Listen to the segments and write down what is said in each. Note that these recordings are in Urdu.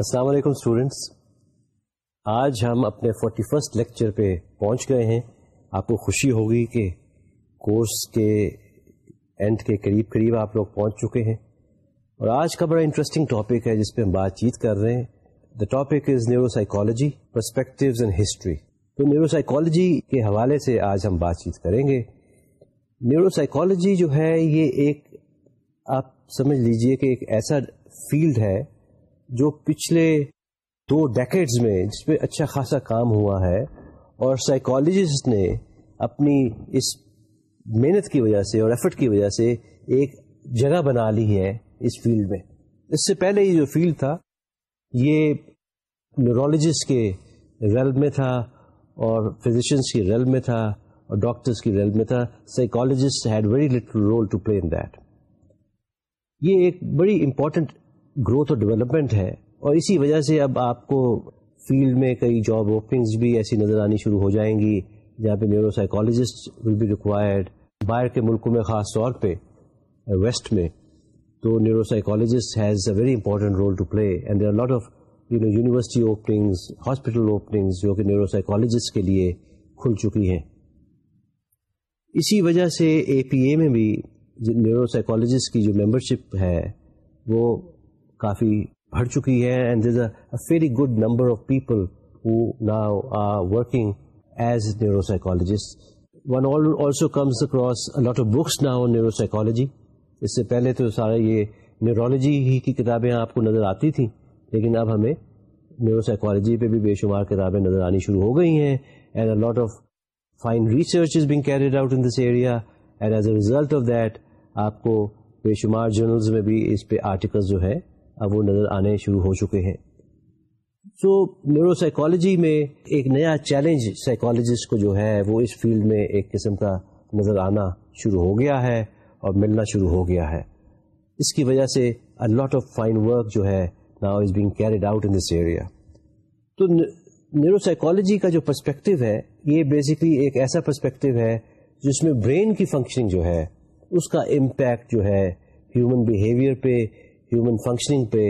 السلام علیکم اسٹوڈینٹس آج ہم اپنے فورٹی فسٹ لیکچر پہ پہنچ گئے ہیں. آپ کو خوشی ہوگی کہ کورس کے اینڈ کے قریب قریب آپ لوگ پہنچ چکے ہیں. اور آج کا بڑا انٹرسٹنگ ٹاپک ہے جس پہ ہم بات چیت کر رہے ہیں. The topic is neuropsychology perspectives and history تو نیورو سائیکالوجی کے حوالے سے آج ہم بات چیت کریں گے. نیورو سائیکالوجی جو ہے یہ ایک آپ سمجھ لیجیے کہ ایک ایسا فیلڈ ہے جو پچھلے دو ڈیکٹس میں جس پہ اچھا خاصا کام ہوا ہے، اور سائیکالوجسٹ نے اپنی اس محنت کی وجہ سے اور ایفرٹ کی وجہ سے ایک جگہ بنا لی ہے اس فیلڈ میں۔ اس سے پہلے یہ جو فیلڈ تھا، یہ نیورولوجسٹ کے ریل میں تھا، اور فزیشنس کی ریل میں تھا، اور ڈاکٹرس کی ریل میں تھا۔ Psychologist had very little role to play in that یہ ایک بڑی امپورٹنٹ گروتھ اور ڈیولپمنٹ ہے اور اسی وجہ سے اب آپ کو فیلڈ میں کئی جاب اوپننگز بھی ایسی نظر آنی شروع ہو جائیں گی جہاں پہ neuropsychologist will be required باہر کے ملکوں میں خاص طور پہ، ویسٹ میں۔ تو neuropsychologist has a very important role to play and there lot of you know university openings hospital openings جو کہ نیورو سائیکالوجسٹ کے لیے کھل چکی ہیں۔ اسی وجہ سے اے پی اے میں بھی نیورو سائیکالوجسٹ کی جو ممبرشپ ہے، وہ کافی بڑھ چکی ہے and is a very good number of people who now are working as neuropsychologist one also comes across lot of books now neuropsychology اس سے پہلے تو سارا یہ نیورولوجی ہی کی کتابیں آپ کو نظر آتی تھیں، لیکن اب ہمیں نیورو سائیکالوجی پہ بھی بے شمار کتابیں نظر آنی شروع ہو گئی ہیں and a lot of fine research is being carried out in this area and as a result of that آپ کو بے شمار جرنلز میں بھی اس پہ آرٹیکل جو ہے اب وہ نظر آنے شروع ہو چکے ہیں۔ سو نیورو سائیکالوجی میں ایک نیا چیلنج سائیکالوجسٹ کو جو ہے وہ اس فیلڈ میں ایک قسم کا نظر آنا شروع ہو گیا ہے اور ملنا شروع ہو گیا ہے۔ اس کی وجہ سے لاٹ آف فائن ورک جو ہے now is being carried out in this area تو نیورو سائیکالوجی کا جو پرسپیکٹو ہے، یہ بیسکلی ایک ایسا پرسپیکٹو ہے جس میں برین کی فنکشننگ جو ہے، اس کا امپیکٹ جو ہے ہیومن بیہیویئر پہ ہیومن فنکشننگ پہ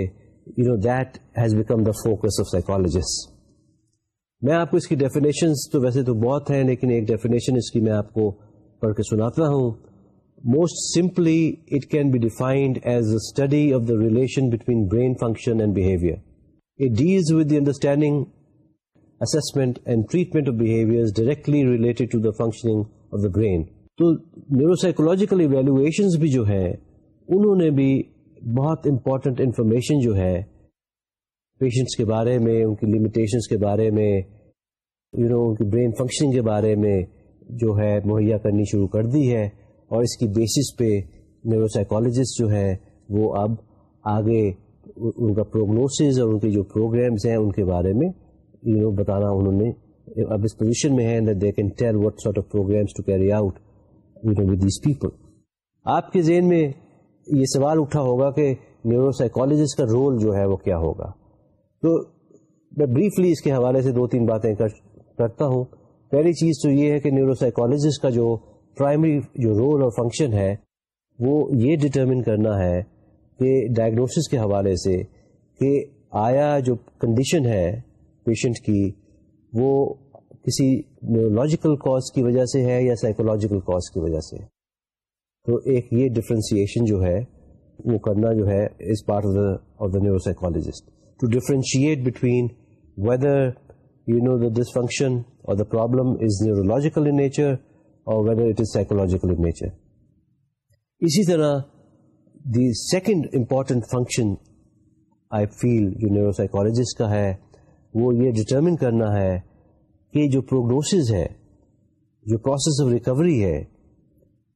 you know that has become the focus of psychologist میں آپ کو اس کی ڈیفینیشنس تو ویسے تو بہت ہیں، لیکن ایک ڈیفینیشن اس کی میں آپ کو پڑھ کے سناتا ہوں. Most simply it can be defined as a study of the relation between brain function and behaviour it deals with the understanding assessment and treatment of behaviors directly related to the functioning of the brain. تو نیورو سائیکولوجیکل ایویلویشنز بھی جو ہیں، انہوں نے بھی بہت امپورٹنٹ انفارمیشن جو ہے پیشنٹس کے بارے میں، ان کی لمیٹیشنس کے بارے میں یو نو ان کی برین فنکشننگ کے بارے میں جو ہے مہیا کرنی شروع کر دی ہے اور اس کی بیسس پہ نیورو سائیکالوجسٹ جو ہے وہ اب آگے ان کا پروگنوسز اور ان کے جو پروگرامز ہیں ان کے بارے میں یو نو بتانا انہوں نے اب اس پوزیشن میں ہے they can tell what sort of programmes to carry out you know with these people آپ کے ذہن میں یہ سوال اٹھا ہوگا کہ نیورو سائیکالوجسٹ کا رول جو ہے وہ کیا ہوگا؟ تو میں بریفلی اس کے حوالے سے دو تین باتیں کرتا ہوں۔ پہلی چیز تو یہ ہے کہ نیورو سائیکالوجسٹ کا جو پرائمری جو رول اور فنکشن ہے، وہ یہ ڈٹرمن کرنا ہے کہ ڈائگنوسس کے حوالے سے کہ آیا جو کنڈیشن ہے پیشنٹ کی، وہ کسی نیورولوجیکل کاز کی وجہ سے ہے یا سائیکولوجیکل کاز کی وجہ سے؟ تو ایک یہ ڈفرینسیشن جو ہے، وہ کرنا جو ہے is part of the of the neuropsychologist to differentiate between whether you know the dysfunction اور the problem is neurological in nature اور whether it is psychological in nature اسی طرح the second important function I feel جو نیورو سائیکالوجسٹ کا ہے، وہ یہ ڈٹرمن کرنا ہے کہ جو پروگنوسز ہے، جو پروسیس آف ریکوری ہے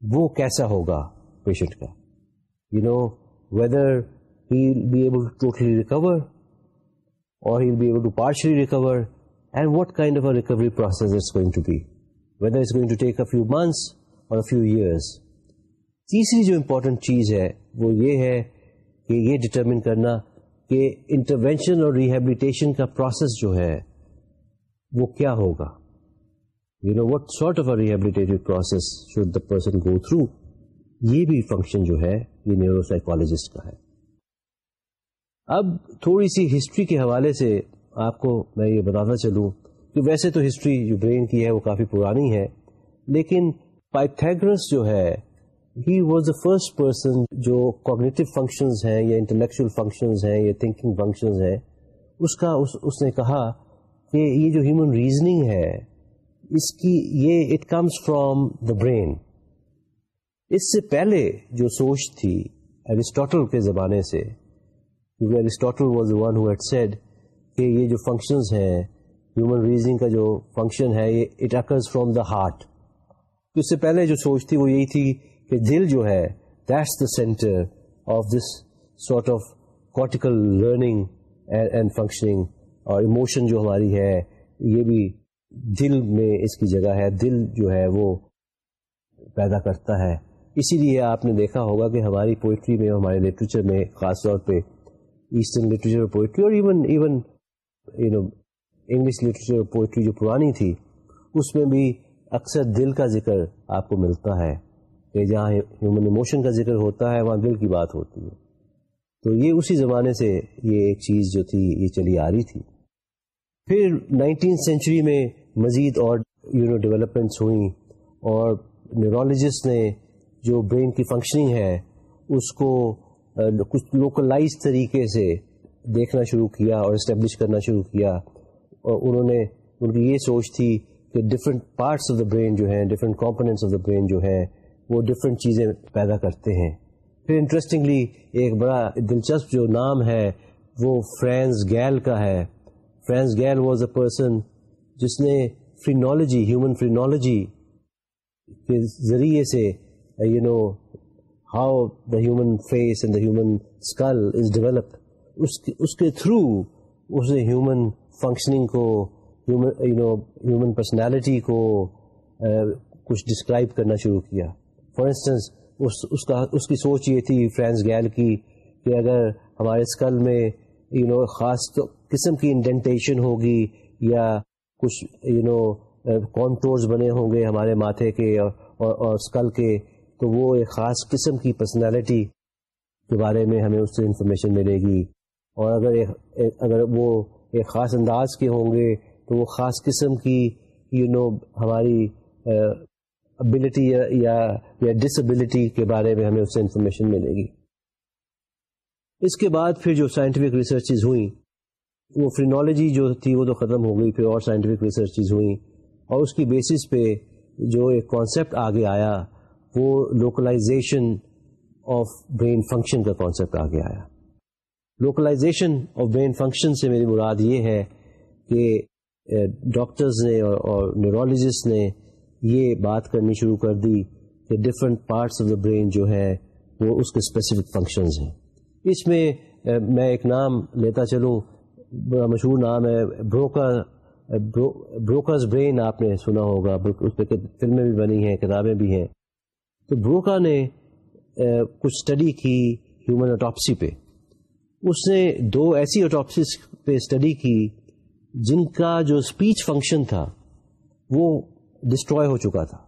وہ کیسا ہوگا پیشنٹ کا؟ You know whether he be able totally recover اور he be able to partially recover and what kind of a recovery process is going to be whether is going to take a few months اور فیو ایئرس تیسری جو امپورٹنٹ چیز ہے وہ یہ ہے کہ یہ ڈٹرمن کرنا کہ انٹروینشن اور ریہیبلیٹیشن کا پروسیس جو ہے وہ کیا ہوگا؟ You know what sort of rehabilitative process should the person go through یہ بھی فنکشن جو ہے، یہ نیورو سائیکالوجسٹ کا ہے۔ اب تھوڑی سی ہسٹری کے حوالے سے آپ کو میں یہ بتاتا چلوں کہ ویسے تو ہسٹری جو برین کی ہے وہ کافی پرانی ہے، لیکن پائتھیگرس جو ہے he was the first person جو کوگنیٹو فنکشنز ہیں یا انٹلیکچوئل فنکشنز ہیں یا تھنکنگ فنکشنز ہیں، اس کا، اس اس نے کہا کہ یہ جو ہیومن ریزننگ ہے اس کی یہ it comes from the brain اس سے پہلے جو سوچ تھی ایرسٹوٹل کے زمانے سے، کیونکہ Aristotle was one who said کہ یہ جو فنکشنز ہیں ہیومن ریزنگ کا جو فنکشن ہے، یہ it occurs from the heart اس سے پہلے جو سوچ تھی وہ یہی تھی کہ دل جو ہے that's the centre of this sort of cortical learning and functioning اور ایموشن جو ہماری ہے، یہ بھی دل میں اس کی جگہ ہے، دل جو ہے وہ پیدا کرتا ہے۔ اسی لیے آپ نے دیکھا ہوگا کہ ہماری پوئٹری میں ہمارے لٹریچر میں خاص طور پہ ایسٹرن لٹریچر اور پوئٹری اور even even you know English literature اور پوئٹری جو پرانی تھی، اس میں بھی اکثر دل کا ذکر آپ کو ملتا ہے۔ کہ جہاں ہیومن ایموشن کا ذکر ہوتا ہے، وہاں دل کی بات ہوتی ہے۔ تو یہ اسی زمانے سے یہ ایک چیز جو تھی، یہ چلی آ رہی تھی۔ پھر نائنٹین سینچری میں مزید اور یو نو ڈیولپمنٹس ہوئیں اور نیورولوجسٹ نے جو برین کی فنکشننگ ہے اس کو uh, کچھ لوکلائز طریقے سے دیکھنا شروع کیا اور اسٹیبلش کرنا شروع کیا اور انہوں نے، ان کی یہ سوچ تھی کہ different parts of the brain جو ہیں different components of the brain جو ہیں، وہ ڈفرینٹ چیزیں پیدا کرتے ہیں۔ پھر انٹرسٹنگلی ایک بڑا دلچسپ جو نام ہے وہ فرینس گیل کا ہے۔ Franz Gall was a person جس نے فرینالوجی ہیومن فرینالوجی کے ذریعے سے you know how the human face and the human skull is develop اس کے تھرو اس نے ہیومن فنکشننگ کو یو نو ہیومن پرسنالٹی کو uh, کچھ ڈسکرائب کرنا شروع کیا۔ فار انسٹنس اس اس کا، اس کی سوچ یہ تھی فرینس گیل کی کہ اگر ہمارے اسکل میں یو نو خاص قسم کی انڈینٹیشن ہوگی یا کچھ یو نو کانٹورز بنے ہوں گے ہمارے ماتھے کے اور اسکل کے، تو وہ ایک خاص قسم کی پرسنالٹی کے بارے میں ہمیں اس سے انفارمیشن ملے گی۔ اور اگر اگر وہ ایک خاص انداز کے ہوں گے، تو وہ خاص قسم کی یو نو ہماری ابلٹی یا ڈسبلٹی کے بارے میں ہمیں اس سے انفارمیشن ملے گی۔ اس کے بعد پھر جو سائنٹیفک ریسرچز ہوئیں وہ فرینالوجی جو تھی وہ تو ختم ہو گئی، پھر اور سائنٹیفک ریسرچز ہوئیں اور اس کی بیسس پہ جو ایک کانسیپٹ آگے آیا، وہ لوکلائزیشن آف برین فنکشن کا کانسیپٹ آگے آیا۔ لوکلائزیشن آف برین فنکشن سے میری مراد یہ ہے کہ ڈاکٹرز نے اور نیورولوجسٹ نے یہ بات کرنی شروع کر دی کہ different parts of the brain جو ہے، وہ اس کے اسپیسیفک فنکشنز ہیں۔ اس میں میں ایک نام لیتا چلوں۔ مشہور نام ہے، بروکر بروکرز برین آپ نے سنا ہوگا اس پہ فلمیں بھی بنی ہیں، کتابیں بھی ہیں۔ تو بروکا نے کچھ اسٹڈی کی ہیومن اٹاپسی پہ۔ اس نے دو ایسی اٹاپسیز پہ اسٹڈی کی جن کا جو اسپیچ فنکشن تھا، وہ ڈسٹروائے ہو چکا تھا۔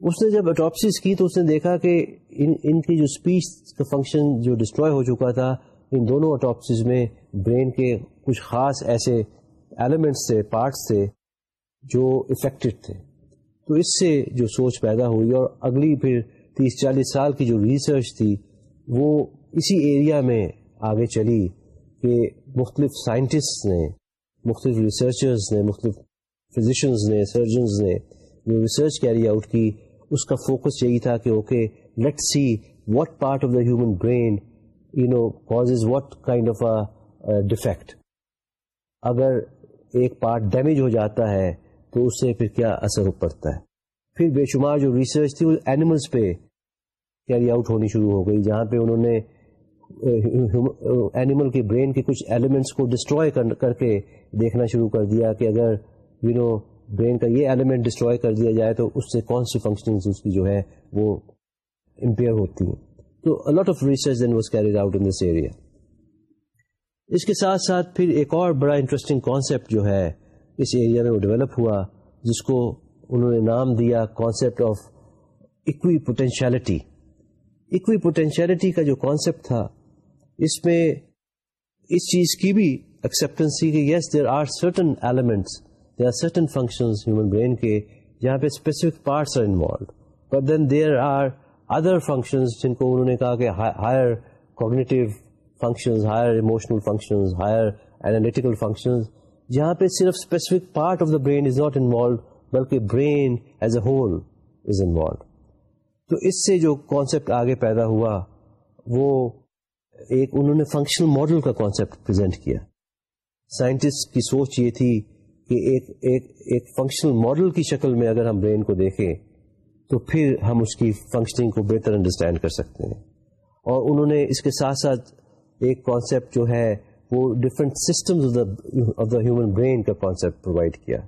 اس نے جب اٹاپسیز کی تو اس نے دیکھا کہ ان ان کی جو اسپیچ کا فنکشن جو ڈسٹروائے ہو چکا تھا، ان دونوں اٹاپسیز میں برین کے کچھ خاص ایسے ایلیمنٹس تھے پارٹس تھے جو افیکٹڈ تھے۔ تو اس سے جو سوچ پیدا ہوئی اور اگلی پھر تیس چالیس سال کی جو ریسرچ تھی، وہ اسی ایریا میں آگے چلی کہ مختلف سائنٹسٹ نے، مختلف ریسرچرز نے، مختلف فزیشنز نے سرجنز نے جو ریسرچ کیری آؤٹ کی، اس کا فوکس یہی تھا کہ okay let see what part of the human brain you know cause what kind of a defect اگر ایک پارٹ ڈیمیج ہو جاتا ہے، تو اس سے پھر کیا اثر پڑتا ہے؟ پھر بے شمار جو ریسرچ تھی، وہ اینیملس پہ کیری آؤٹ ہونی شروع ہو گئی، جہاں پہ انہوں نے اینیمل کے برین کے کچھ ایلیمنٹس کو ڈسٹروائے کر کے دیکھنا شروع کر دیا کہ اگر یو نو برین کا یہ ایلیمنٹ ڈسٹروائے کر دیا جائے، تو اس سے کون سی فنکشننگ اس کی جو ہے، وہ امپیئر ہوتی ہیں؟ تو a lot of research then was carried out in this area اس کے ساتھ ساتھ پھر ایک اور بڑا انٹرسٹنگ کانسیپٹ جو ہے، اس ایریا میں وہ ڈیولپ ہوا، جس کو انہوں نے نام دیا concept of equipotentiality equipotentiality کا جو کانسیپٹ تھا، اس میں اس چیز کی بھی ایکسپٹینس تھی کہ yes there are certain elements there are certain functions human brain کے جہاں پہ specific parts are involved but then there are other functions جن کو انہوں نے کہا کہ higher cognitive functions higher emotional functions higher analytical functions جہاں پہ صرف specific part of the brain is not involved بلکہ brain as a whole is involved تو اس سے جو کانسیپٹ آگے پیدا ہوا، وہ ایک انہوں نے فنکشنل ماڈل کا کانسیپٹ پرزینٹ کیا۔ سائنٹسٹ کی سوچ یہ تھی کہ ایک ایک ایک فنکشنل ماڈل کی شکل میں اگر ہم برین کو دیکھیں، تو پھر ہم اس کی فنکشننگ کو بہتر انڈرسٹینڈ کر سکتے ہیں۔ اور انہوں نے اس کے ساتھ ساتھ ایک کانسیپٹ جو ہے وہ different systems of the human brain کا کانسیپٹ پرووائڈ کیا۔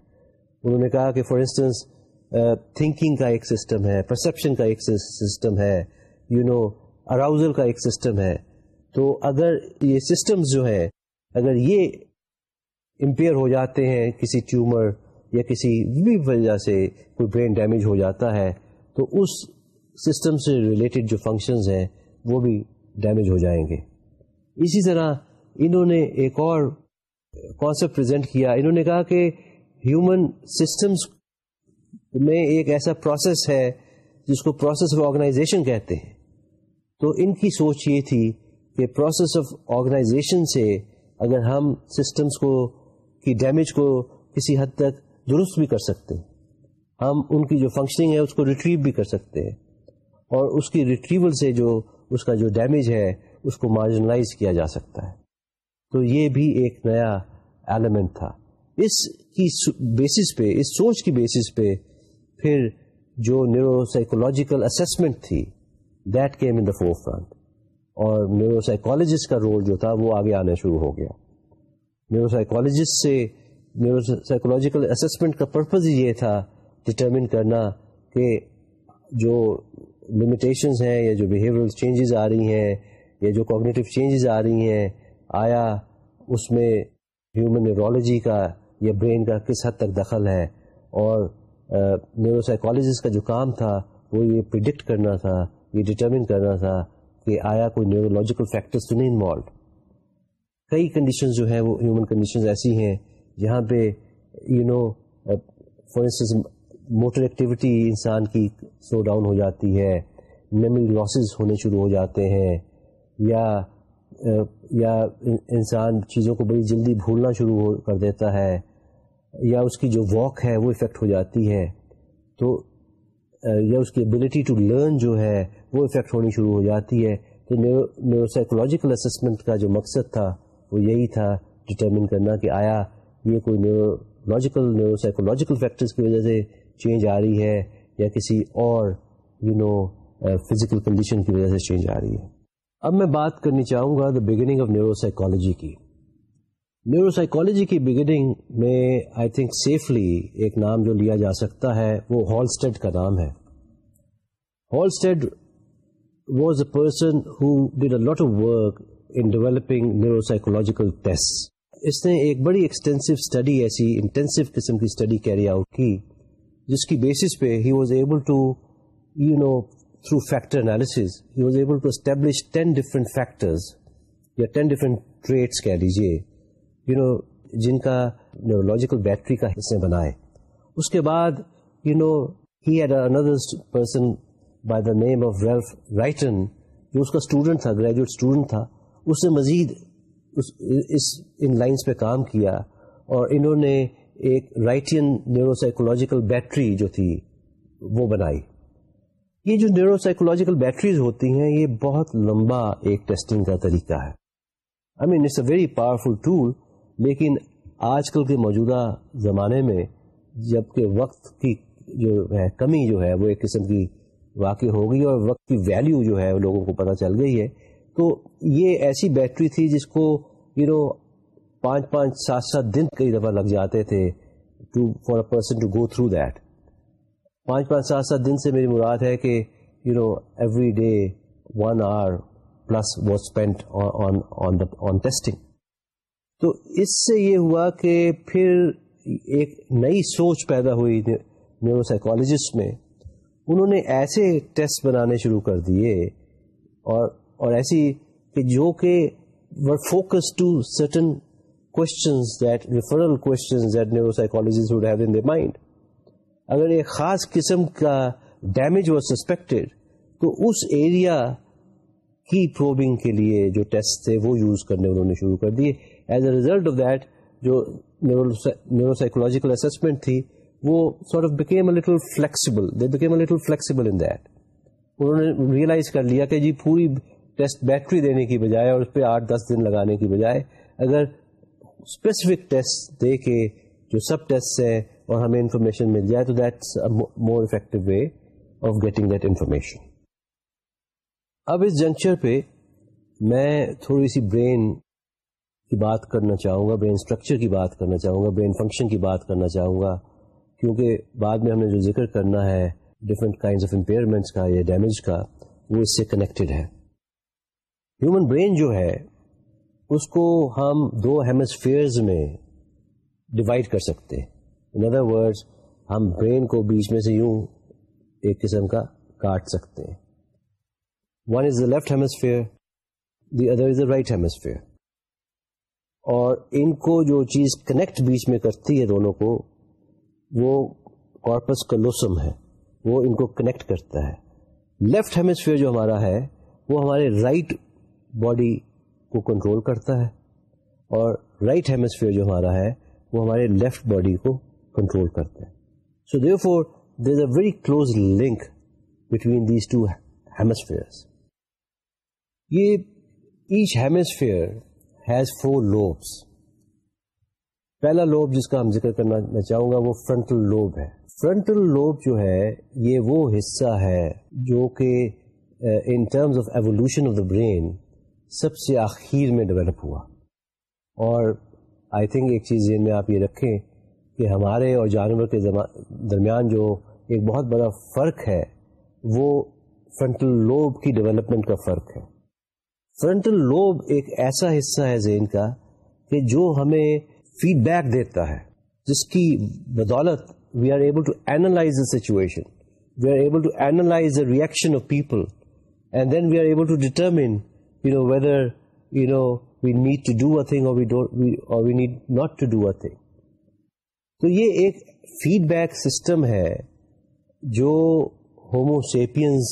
انہوں نے کہا کہ فار انسٹنس تھنکنگ کا ایک سسٹم ہے پرسپشن کا ایک سسٹم ہے یو نو اراؤزل کا ایک سسٹم ہے۔ تو اگر یہ سسٹمز جو ہیں، اگر یہ امپیئر ہو جاتے ہیں کسی ٹیومر یا کسی بھی وجہ سے کوئی برین ڈیمیج ہو جاتا ہے، تو اس سسٹم سے ریلیٹڈ جو فنکشنز ہیں، وہ بھی ڈیمیج ہو جائیں گے۔ اسی طرح انہوں نے ایک اور کانسیپٹ پرزینٹ کیا۔ انہوں نے کہا کہ ہیومن سسٹمز میں ایک ایسا پروسیس ہے جس کو پروسیس آف آرگنائزیشن کہتے ہیں۔ تو ان کی سوچ یہ تھی کہ پروسیس آف آرگنائزیشن سے اگر ہم سسٹمز کو، کی ڈیمیج کو کسی حد تک درست بھی کر سکتے ہیں، ہم ان کی جو فنکشننگ ہے اس کو ریٹریو بھی کر سکتے ہیں اور اس کی ریٹریول سے جو، اس کا جو ڈیمیج ہے اس کو مارجنلائز کیا جا سکتا ہے۔ تو یہ بھی ایک نیا ایلیمنٹ تھا۔ اس کی بیسس پہ، اس سوچ کی بیسس پہ پھر جو نیورو سائیکولوجیکل اسسمنٹ تھی that came in the forefront اور نیورو سائیکولوجسٹ کا رول جو تھا، وہ آگے آنا شروع ہو گیا۔ نیورو سائیکولوجسٹ سے نیورو سائیکولوجیکل اسسمنٹ کا پرپز یہ تھا ڈٹرمن کرنا کہ جو لمیٹیشنز ہیں یا جو بیہیورل چینجز آ رہی ہیں یا جو کوگنیٹو چینجز آ رہی ہیں، آیا اس میں ہیومن نیورولوجی کا یا برین کا کس حد تک دخل ہے؟ اور نیورو سائیکالوجسٹ کا جو کام تھا، وہ یہ پرڈکٹ کرنا تھا، یہ ڈٹرمن کرنا تھا کہ آیا کوئی نیورولوجیکل فیکٹرس تو نہیں انوالوڈ کئی کنڈیشنز جو ہیں، وہ ہیومن کنڈیشنز ایسی ہیں جہاں پہ you know for instance motor activity انسان کی سلو ڈاؤن ہو جاتی ہے میموری لاسز ہونے شروع ہو جاتے ہیں یا یا انسان چیزوں کو بڑی جلدی بھولنا شروع کر دیتا ہے، یا اس کی جو واک ہے وہ افیکٹ ہو جاتی ہے، تو یا اس کی ابیلٹی ٹو لرن جو ہے وہ افیکٹ ہونی شروع ہو جاتی ہے، تو نیورو سائیکولوجیکل اسسمنٹ کا جو مقصد تھا وہ یہی تھا ڈٹرمن کرنا کہ آیا یہ کوئی نیورولوجیکل نیورو سائیکولوجیکل فیکٹرز کی وجہ سے چینج آ رہی ہے یا کسی اور یو نو فزیکل کنڈیشن کی وجہ سے چینج آ رہی ہے۔ اب میں بات کرنی چاہوں گا the beginning of neuropsychology کی۔ نیورو سائیکالوجی کی بگننگ میں آئی تھنک سیفلی ایک نام جو لیا جا سکتا ہے وہ ہالسٹیڈ کا نام ہے۔ Halstead was a person who did a lot of work in developing neuropsychological test اس نے ایک بڑی ایکسٹینسو اسٹڈی ایسی انٹینسو قسم کی اسٹڈی کیری آؤٹ کی، جس کی بیسس پہ he was able to you know through factor analysis he was able to establish ten different factors یا ٹین ڈفرنٹ ٹریٹس کہہ لیجیے یو نو جن کا نیورولوجیکل بیٹری کا حصے بنائے اس کے بعد you know he had another person by the name of Ralph Reitan جو اس کا اسٹوڈنٹ تھا گریجویٹ اسٹوڈنٹ تھا۔ اس نے مزید اس اس، ان لائنس پہ کام کیا اور انہوں نے ایک رائٹین نیورو سائیکولوجیکل بیٹری جو تھی، وہ بنائی۔ یہ جو نیورو سائیکولوجیکل بیٹریز ہوتی ہیں، یہ بہت لمبا ایک ٹیسٹنگ کا طریقہ ہے۔ I mean it's a very powerful tool لیکن آج کل کے موجودہ زمانے میں جبکہ وقت کی جو ہے، کمی جو ہے، وہ ایک قسم کی واقع ہو گئی اور وقت کی ویلیو جو ہے، لوگوں کو پتہ چل گئی ہے۔ تو یہ ایسی بیٹری تھی جس کو یو نو پانچ پانچ سات سات دن کئی دفعہ لگ جاتے تھے to for a person to go through that پانچ پانچ سات سات دن سے میری مراد ہے کہ you know every day one hour plus was spend on testing تو اس سے یہ ہوا کہ پھر ایک نئی سوچ پیدا ہوئی نیورو سائیکالوجسٹ میں. انہوں نے ایسے ٹیسٹ بنانے شروع کر دیے اور اور ایسی کہ جو کہ were focused to certain questions that referral questions that neuropsychologists would have in their mind. اگر ایک خاص قسم کا ڈیمیج وہ سسپیکٹڈ تو اس ایریا کی پروبنگ کے لیے جو ٹیسٹ تھے وہ یوز کرنے انہوں نے شروع کر دیے. As a result of that جو نیورو سائیکولوجیکل اسسمنٹ تھی، وہ sort of became a little flexible they became a little flexible in that انہوں نے ریئلائز کر لیا کہ جی پوری ٹیسٹ بیٹری دینے کی بجائے اور اس پہ آٹھ دس دن لگانے کی بجائے اگر اسپیسیفک ٹیسٹ دے کے جو سب ٹیسٹ ہیں اور ہمیں انفارمیشن مل جائے تو that's more effective way of getting that information اب اس جنکچر پہ میں تھوڑی سی برین کی بات کرنا چاہوں گا برین اسٹرکچر کی بات کرنا چاہوں گا برین فنکشن کی بات کرنا چاہوں گا، کیونکہ بعد میں ہم نے جو ذکر کرنا ہے ڈفرنٹ کائنڈ آف امپیئرمنٹس کا یا ڈیمیج کا، وہ اس سے کنیکٹڈ ہے. ہیومن برین جو ہے، اس کو ہم دو ہیمسفیئرز میں ڈیوائڈ کر سکتے ہیں. ان ادر ورڈ ہم برین کو بیچ میں سے یوں ایک قسم کا کاٹ سکتے ہیں۔ One is the left hemisphere the other is the right hemisphere اور ان کو جو چیز کنیکٹ بیچ میں کرتی ہے دونوں کو، وہ کارپس کلوسم ہے۔ وہ ان کو کنیکٹ کرتا ہے۔ لیفٹ ہیمسفیئر جو ہمارا ہے، وہ ہمارے رائٹ right باڈی کو کنٹرول کرتا ہے۔ اور رائٹ ہیمسفیئر جو ہمارا ہے، وہ ہمارے لیفٹ باڈی کو کنٹرول کرتے ہیں. So therefore there is a very close link between these two hemisphere یہ each hemisphere has four lobes پہلا لوب جس کا ہم ذکر کرنا میں چاہوں گا وہ فرنٹل لوب ہے. فرنٹل لوب جو ہے، یہ وہ حصہ ہے جو کہ in terms of evolution of the brain سب سے آخر میں ڈیولپ ہوا. اور آئی تھنک ایک چیز میں آپ یہ رکھیں کہ ہمارے اور جانور کے درمیان جو ایک بہت بڑا فرق ہے، وہ فرنٹل لوب کی ڈیولپمنٹ کا فرق ہے۔ فرنٹل لوب ایک ایسا حصہ ہے ذہن کا کہ جو ہمیں فیڈ بیک دیتا ہے، جس کی بدولت we are able to analyse the situation we are able to analyse the reaction of people and then we are able to determine you know whether you know we need to do a thing or we need not to do a thing تو یہ ایک فیڈ بیک سسٹم ہے جو ہوموسیپینس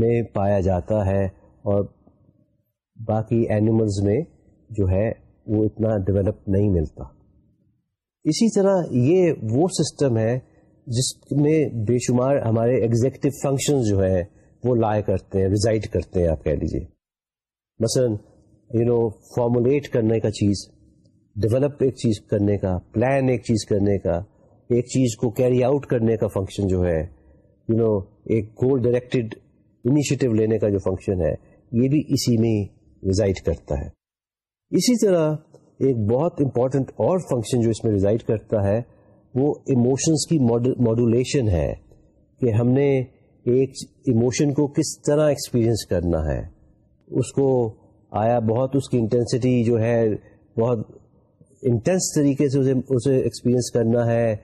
میں پایا جاتا ہے اور باقی اینیملز میں جو ہے وہ اتنا ڈیولپ نہیں ملتا۔ اسی طرح یہ وہ سسٹم ہے جس میں بے شمار ہمارے ایگزیکٹو فنکشن جو ہے وہ لائے کرتے ہیں ریزائڈ کرتے ہیں، آپ کہہ لیجیے مثلا یو نو فارمولیٹ کرنے کا چیز۔ ڈیولپ ایک چیز کرنے کا پلان ایک چیز کرنے کا ایک چیز کو کیری آؤٹ کرنے کا فنکشن جو ہے یو you نو know, ایک گول ڈائریکٹڈ انیشیٹو لینے کا جو فنکشن ہے یہ بھی اسی میں ریزائڈ کرتا ہے۔ اسی طرح ایک بہت امپورٹنٹ اور فنکشن جو اس میں ریزائڈ کرتا ہے وہ ایموشنس کی ماڈولیشن ہے کہ ہم نے ایک ایموشن کو کس طرح ایکسپیرئنس کرنا ہے۔ اس کو آیا بہت اس کی انٹینسٹی جو ہے بہت انٹینس طریقے سے اسے ایکسپیرئنس کرنا ہے،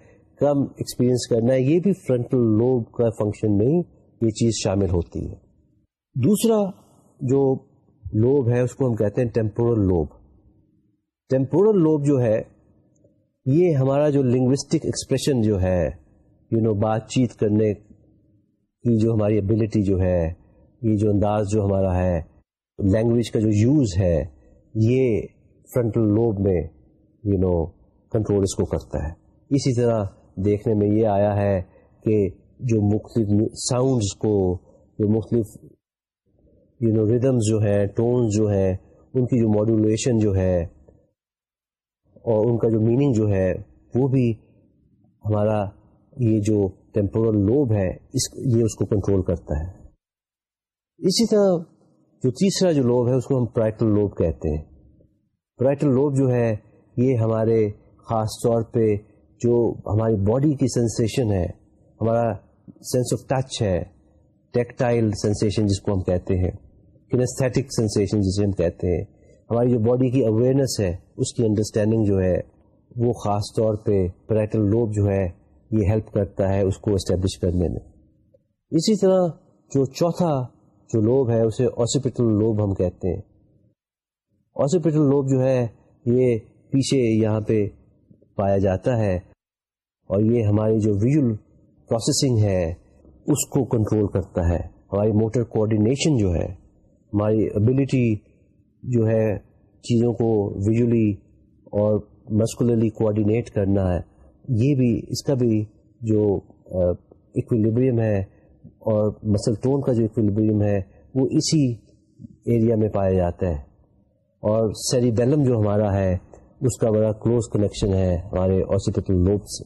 کم ایکسپیرئنس کرنا ہے، یہ بھی فرنٹل لوب کا فنکشن میں یہ چیز شامل ہوتی ہے۔ دوسرا جو لوب ہے، اس کو ہم کہتے ہیں ٹیمپورل لوب ٹیمپورل لوب جو ہے، یہ ہمارا جو لنگوسٹک ایکسپریشن جو ہے یو نو بات چیت کرنے کی جو ہماری ابلٹی جو ہے، یہ جو انداز جو ہمارا ہے لینگویج کا جو یوز ہے، یہ فرنٹل لوب میں یو نو کنٹرول اس کو کرتا ہے۔ اسی طرح دیکھنے میں یہ آیا ہے کہ جو مختلف ساؤنڈس کو، جو مختلف یو نو ریدمز جو ہیں ٹونز جو ہیں، ان کی جو ماڈولیشن جو ہے اور ان کا جو میننگ جو ہے، وہ بھی ہمارا یہ جو ٹیمپورل لوب ہے، اس، یہ اس کو کنٹرول کرتا ہے۔ اسی طرح جو تیسرا جو لوب ہے، اس کو ہم پرائٹل لوب کہتے ہیں۔ پرائٹل لوب جو ہے یہ ہمارے خاص طور پہ جو ہماری باڈی کی سینسیشن ہے، ہمارا سینس آف ٹچ ہے ٹیکٹائل سینسیشن جس کو ہم کہتے ہیں کنستھیٹک سینسیشن جسے ہم کہتے ہیں۔ ہماری جو باڈی کی اویئرنیس ہے، اس کی انڈرسٹینڈنگ جو ہے، وہ خاص طور پہ پریٹل لوب جو ہے، یہ ہیلپ کرتا ہے اس کو اسٹیبلش کرنے میں۔ اسی طرح جو چوتھا جو لوب ہے، اسے آسیپیٹل لوب ہم کہتے ہیں۔ آسیپیٹل لوب جو ہے، یہ پیچھے یہاں پہ پایا جاتا ہے اور یہ ہماری جو ویژل پروسیسنگ ہے، اس کو کنٹرول کرتا ہے۔ ہماری موٹر کوآڈینیشن جو ہے، ہماری ابلٹی جو ہے چیزوں کو ویژولی اور مسکولرلی کوآڈینیٹ کرنا ہے۔ یہ بھی، اس کا بھی جو ایکویلیبریم ہے اور مسل ٹون کا جو ایکویلیبریم ہے، وہ اسی ایریا میں پایا جاتا ہے۔ اور سیریبیلم جو ہمارا ہے اس کا بڑا کلوز کنیکشن ہے ہمارے آسیپیٹل لوب سے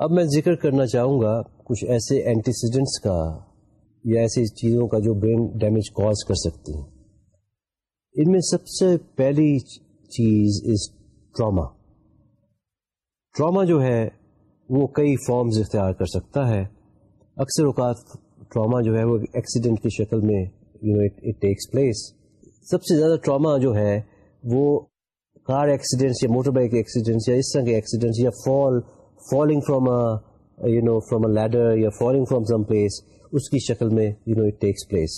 اب میں ذکر کرنا چاہوں گا کچھ ایسے اینٹیسیڈنٹس کا یا ایسی چیزوں کا جو برین ڈیمیج کاز کر سکتی ہیں۔ ان میں سب سے پہلی چیز از ٹراما ٹراما جو ہے وہ کئی فارمز اختیار کر سکتا ہے۔ اکثر اوقات ٹراما جو ہے وہ ایکسیڈنٹ کی شکل میں you know it takes place سب سے زیادہ ٹراما جو ہے وہ کار ایکسیڈنٹس یا موٹر بائک ایکسیڈنٹس یا اس طرح کے ایکسیڈنٹس یا fall falling from you know from a ladder یا فالنگ فرام سم پلیس اس کی شکل میں you know it takes place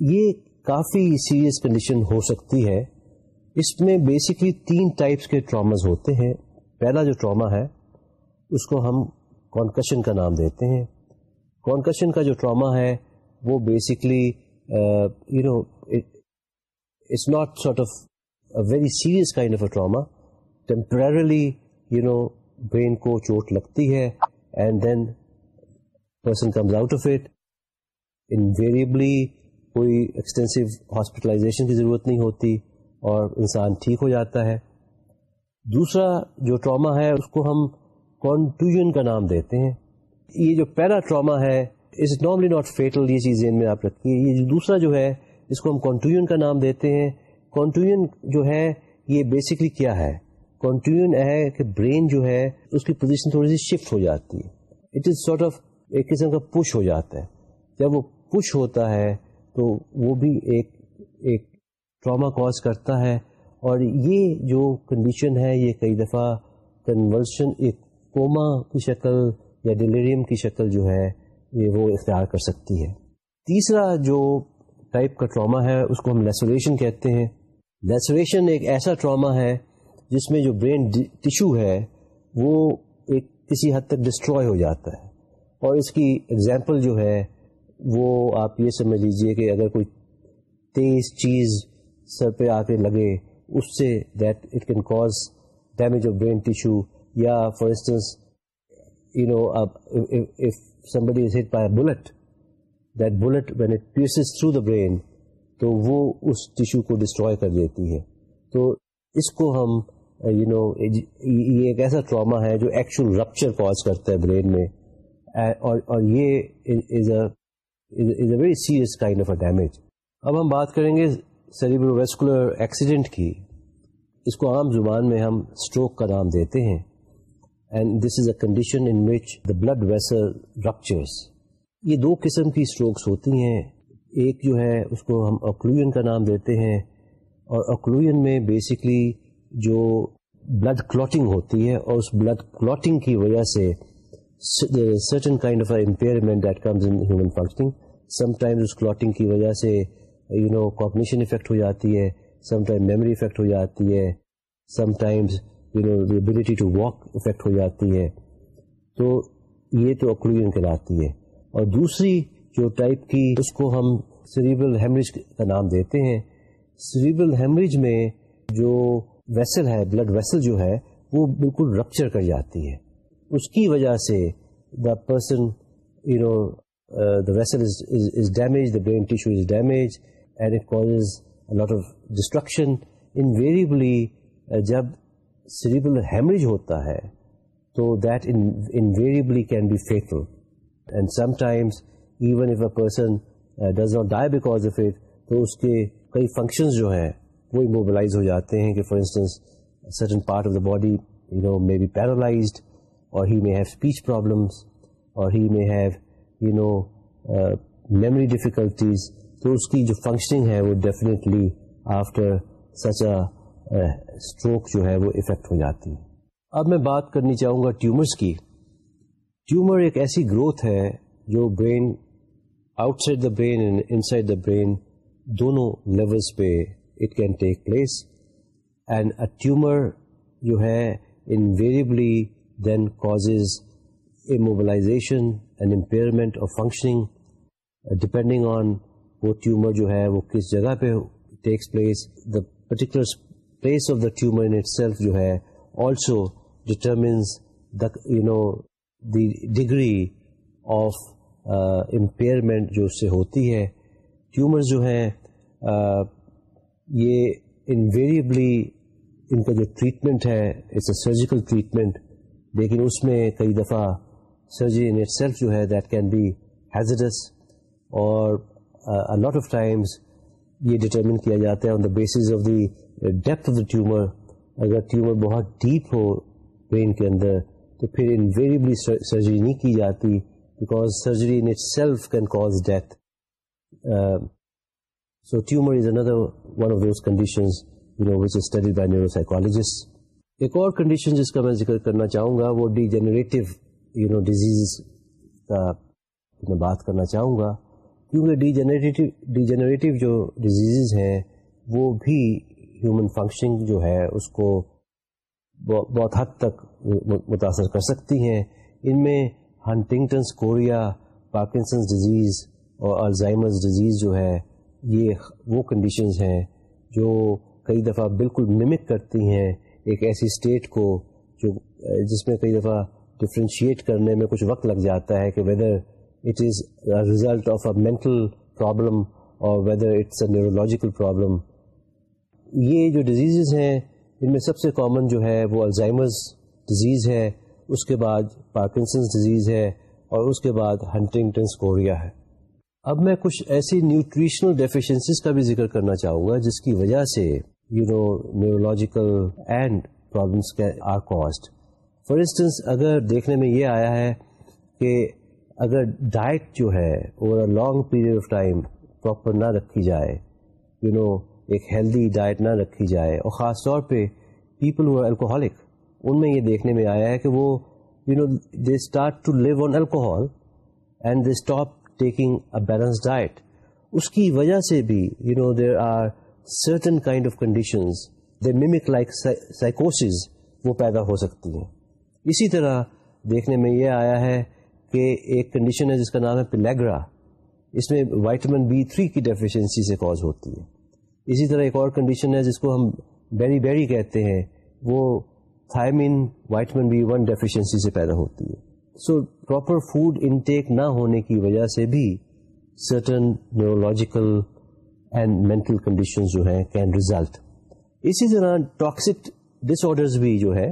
یہ کافی سیریس کنڈیشن ہو سکتی ہے اس میں بیسکلی تین ٹائپس کے ٹراماز ہوتے ہیں پہلا جو ٹراما ہے اس کو ہم کانکشن کا نام دیتے ہیں کانکشن کا جو ٹراما ہے وہ basically you know it's not sort of very serious kind of a trauma temporarily you know brain کو چوٹ لگتی ہے and then person comes out of it invariably کوئی ایکسٹینسو ہاسپٹلائزیشن کی ضرورت نہیں ہوتی اور انسان ٹھیک ہو جاتا ہے دوسرا جو ٹراما ہے اس کو ہم کانٹوژن کا نام دیتے ہیں یہ جو پیرا ٹراما ہے از نارملی ناٹ فیٹل یہ چیز میں آپ رکھیے یہ دوسرا جو ہے اس کو ہم کانٹوژن کا نام دیتے ہیں۔ کانٹوژن جو ہے، یہ بیسکلی کیا ہے؟ کانٹوژن ہے کہ برین جو ہے، اس کی پوزیشن تھوڑی سی شفٹ ہو جاتی ہے۔ اٹ از سارٹ آف ایک قسم کا پش ہو جاتا ہے۔ جب وہ پش ہوتا ہے، تو وہ بھی ایک ایک ٹراما کاز کرتا ہے۔ اور یہ جو کنڈیشن ہے، یہ کئی دفعہ کنورشن ایک کوما کی شکل یا ڈیلیریم کی شکل جو ہے، یہ وہ اختیار کر سکتی ہے۔ تیسرا جو ٹائپ کا ٹراما ہے، اس کو ہم لیسوریشن کہتے ہیں۔ لیسوریشن ایک ایسا ٹراما ہے جس میں جو برین ٹیشو ہے، وہ ایک کسی حد تک ڈسٹروائے ہو جاتا ہے۔ اور اس کی اگزامپل جو ہے، وہ آپ یہ سمجھ لیجیے کہ اگر کوئی تیز چیز سر پہ آ کے لگے، اس سے that it can cause damage of brain tissue یا for instance you know if somebody is hit by bullet that bullet when it passes through the brain تو وہ اس ٹیشو کو ڈسٹروائے کر دیتی ہے۔ تو اس کو ہم یو نو یہ ایک ایسا ٹراما ہے جو ایکچوئل رپچر کاز کرتا ہے برین میں۔ اور یہ is a very serious kind of a damage اب ہم بات کریں گے سیریبرو ویسکولر ایکسیڈنٹ کی۔ اس کو عام زبان میں ہم اسٹروک کا نام دیتے ہیں۔ And this is a condition in which the blood vessel ruptures یہ دو قسم کی اسٹروکس ہوتی ہیں۔ ایک جو ہے، اس کو ہم اکلوئن کا نام دیتے ہیں۔ اور اکلوئن میں بیسکلی جو بلڈ کلوٹنگ ہوتی ہے، اور اس بلڈ کلوٹنگ کی وجہ سے certain kind of impairment that comes in human functioning sometimes us clotting کی وجہ سے یو نو کوپنیشن افیکٹ ہو جاتی ہے۔ سم ٹائم میموری افیکٹ ہو جاتی ہے۔ Sometimes you know ability to walk affect ہو جاتی ہے۔ تو یہ تو اکلوژن کہلاتی ہے۔ اور دوسری جو ٹائپ کی اس کو ہم سریبل ہیمریج کا نام دیتے ہیں سریبل ہیمریج میں جو ویسل ہے بلڈ ویسل جو ہے، وہ بالکل رپچر کر جاتی ہے۔ اس کی وجہ سے the person you know the vessel is damage the brain tissue is damage and it causes lot of destruction invariably جب سریبل ہیمریج ہوتا ہے، تو that invariably can be fatal and sometimes even if a person does not die because of it تو اس کے کئی فنکشنز جو ہیں، وہ موبلائز ہو جاتے ہیں کہ for instance certain part of the body you know may be paralyzed اور he may have speech problems اور he may have you know memory difficulties تو اس کی جو فنکشننگ ہے، وہ definitely after such a stroke جو ہے، وہ افیکٹ ہو جاتی ہے۔ اب میں بات کرنی چاہوں گا ٹیومرس کی۔ ٹیومر ایک ایسی گروتھ ہے جو brain, outside the brain inside the brain دونوں لیولس پہ it can take place and a tumour جو ہے invariably then causes a mobilisation and impairment of functioning depending on وہ ٹیومر جو ہے وہ کس جگہ پہ takes place the particular place of the tumour in itself جو ہے also determines the you know the degree of impairment جو اس سے ہوتی ہے۔ ٹیومر جو ہیں یہ انویریبلی ان کا جو ٹریٹمنٹ ہے اٹس اے سرجیکل ٹریٹمنٹ لیکن اس میں کئی دفعہ سرجری ان اٹ سیلف جو ہے دیٹ کین بی ہیزڈس اور لاٹ آف ٹائمز یہ ڈٹرمن کیا جاتا ہے on the basis of the depth of the tumour اگر ٹیومر بہت ڈیپ ہو برین کے اندر تو پھر انویریبلی سرجری نہیں کی جاتی because surgery in itself can cause death so tumour is another one of those conditions which is studied by neuropsychologist ایک اور کنڈیشن جس کا میں ذکر کرنا چاہوں گا وہ degenerative you know disease کا میں بات کرنا چاہوں گا کیونکہ ڈی جنریٹو ڈی جنریٹو جو ڈیزیز ہیں وہ بھی ہیومن فنکشننگ جو ہے اس کو بہت حد تک متاثر کر سکتی ہیں۔ ان میں ہنٹنگٹنس کوریا پارکنسنس ڈیزیز اور الزائمرز ڈیزیز جو ہے، یہ وہ کنڈیشنز ہیں جو کئی دفعہ بالکل ممک کرتی ہیں ایک ایسی اسٹیٹ کو جو، جس میں کئی دفعہ ڈفرینشیٹ کرنے میں کچھ وقت لگ جاتا ہے کہ whether it is result of a mental problem or whether it's a neurological problem یہ جو ڈیزیزز ہیں ان میں سب سے کامن جو ہے وہ الزائمرز ڈیزیز ہے اس کے بعد پارکنسنس ڈیزیز ہے اور اس کے بعد ہنٹنگٹنس کوریا ہے۔ اب میں کچھ ایسی نیوٹریشنل ڈیفیشنسیز کا بھی ذکر کرنا چاہوں گا جس کی وجہ سے you know neurological and problems are caused for instance اگر دیکھنے میں یہ آیا ہے کہ اگر ڈائٹ جو ہے over a long period of time proper نہ رکھی جائے یو you نو know, ایک ہیلدی ڈائٹ نہ رکھی جائے اور خاص طور پہ پیپل ہو الکوہولک ان میں یہ دیکھنے میں آیا ہے کہ وہ you know they start to live on alcohol and they stop taking a balance diet اس کی وجہ سے بھی you know there are certain kind of conditions they mimic like سائیکوسز وہ پیدا ہو سکتی ہیں۔ اسی طرح دیکھنے میں یہ آیا ہے کہ ایک کنڈیشن ہے جس کا نام ہے پلیگرا اس میں وائٹامن بی تھری کی ڈیفیشنسی سے کاز ہوتی ہے۔ اسی طرح ایک اور کنڈیشن ہے جس کو ہم بیری بیری کہتے ہیں، وہ thiamine vitamin B one deficiency سے پیدا ہوتی ہے۔ سو پراپر فوڈ انٹیک نہ ہونے کی وجہ سے بھی certain neurological and mental condition جو ہیں کین ریزلٹ اسی طرح ٹاکسک ڈس آرڈرز بھی جو ہے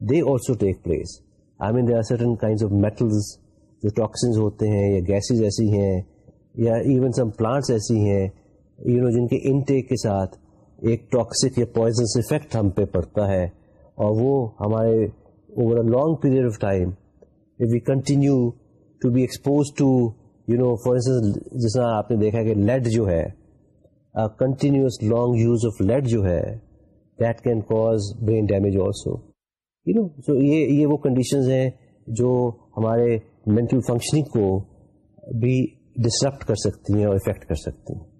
they also take place I mean they are certain kind of metals جو ٹاکسنز ہوتے ہیں یا گیسز ایسی ہیں یا ایون سم پلانٹس ایسی ہیں یو نو جن کے انٹیک کے ساتھ ایک ٹاکسک یا پوائزنس افیکٹ ہم پہ پڑتا ہے، اور وہ ہمارے over a long period of time we continue to be expose to you know for instance جس طرح آپ نے دیکھا کہ لیڈ جو ہے continuous long use of lead جو ہے that can cause brain damage also you know so یہ یہ وہ کنڈیشنز ہیں جو ہمارے مینٹل فنکشننگ کو بھی ڈسٹرپٹ کر سکتی ہیں اور افیکٹ کر سکتی ہیں۔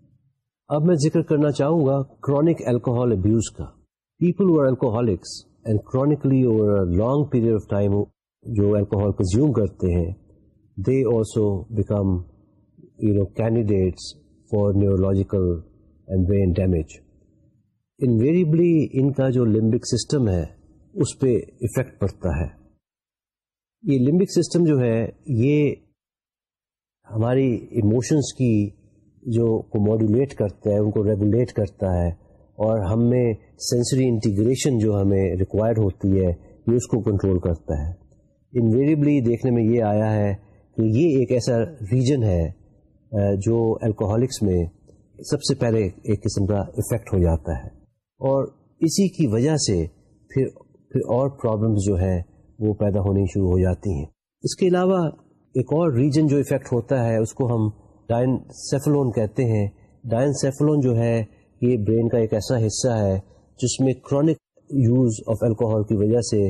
اب میں ذکر کرنا چاہوں گا کرونک الکوہول ابیوز کا۔ People alcoholics and chronically over long period of time جو الکوہول کنزیوم کرتے ہیں they also become you know candidates for neurological and brain damage invariably ان کا جو لمبک سسٹم ہے، اس پہ افیکٹ پڑتا ہے۔ یہ لمبک سسٹم جو ہے، یہ ہماری ایموشنس کی جو کو ماڈولیٹ کرتا ہے، ان کو ریگولیٹ کرتا ہے اور ہم میں سینسری انٹیگریشن جو ہمیں ریکوائرڈ ہوتی ہے، یہ اس کو کنٹرول کرتا ہے۔ انویریبلی دیکھنے میں یہ آیا ہے کہ یہ ایک ایسا ریجن ہے جو الکوہولکس میں سب سے پہلے ایک قسم کا افیکٹ ہو جاتا ہے۔ اور اسی کی وجہ سے پھر پھر اور پرابلمس جو ہیں، وہ پیدا ہونی شروع ہو جاتی ہیں۔ اس کے علاوہ ایک اور ریجن جو افیکٹ ہوتا ہے، اس کو ہم ڈائن سیفلون کہتے ہیں۔ ڈائن سیفلون جو ہے، یہ برین کا ایک ایسا حصہ ہے جس میں کرونک یوز آف الکوہول کی وجہ سے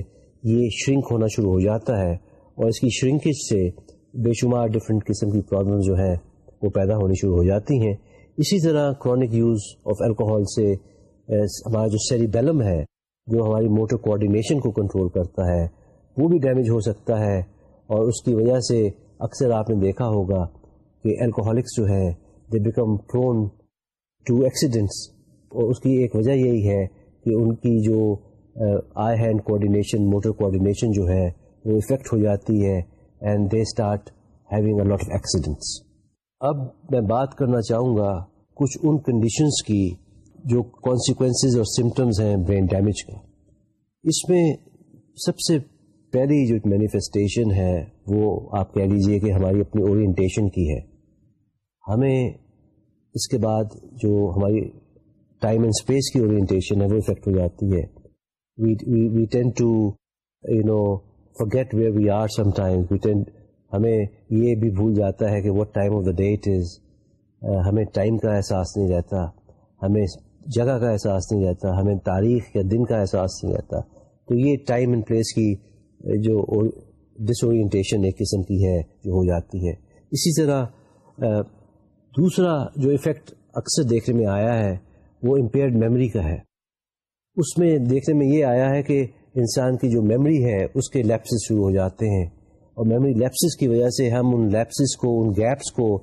یہ شرنک ہونا شروع ہو جاتا ہے اور اس کی شرنکج سے بے شمار ڈفرینٹ قسم کی پرابلم جو ہے وہ پیدا ہونی شروع ہو جاتی ہیں۔ اسی طرح کرونک یوز آف الکوہول سے ہمارا جو سیریبیلم ہے، جو ہماری موٹر کوآڈینیشن کو کنٹرول کرتا ہے، وہ بھی ڈیمیج ہو سکتا ہے اور اس کی وجہ سے اکثر آپ نے دیکھا ہوگا کہ الکوہولکس جو ہے they become prone to accidents اور اس کی ایک وجہ یہی ہے کہ ان کی جو eye hand coordination motor coordination جو ہے، وہ افیکٹ ہو جاتی ہے and they start having a lot of accidents اب میں بات کرنا چاہوں گا کچھ ان کنڈیشنز کی جو کانسیکوینسز اور سمٹمز ہیں برین ڈیمیج کا اس میں سب سے پہلی جو مینیفیسٹیشن ہے، وہ آپ کہہ لیجیے کہ ہماری اپنی اورینٹیشن کی ہے۔ ہمیں اس کے بعد جو ہماری ٹائم اینڈ اسپیس کی اورینٹیشن ہے، وہ افیکٹ ہو جاتی ہے۔ We tend to you know for where we are sometime we tend ہمیں یہ بھی بھول جاتا ہے کہ what time of the date is ہمیں ٹائم کا احساس نہیں رہتا۔ ہمیں جگہ کا احساس نہیں رہتا۔ ہمیں تاریخ یا دن کا احساس نہیں رہتا۔ تو یہ ٹائم اینڈ پلیس کی، جو ڈس اورینٹیشن ایک قسم کی ہے، جو ہو جاتی ہے۔ اسی طرح دوسرا جو افیکٹ اکثر دیکھنے میں آیا ہے، وہ امپیئرڈ میموری کا ہے۔ اس میں دیکھنے میں یہ آیا ہے کہ انسان کی جو میموری ہے، اس کے لیپسز شروع ہو جاتے ہیں۔ اور میموری لیپسز کی وجہ سے ہم ان لیپسز کو، ان گیپس کو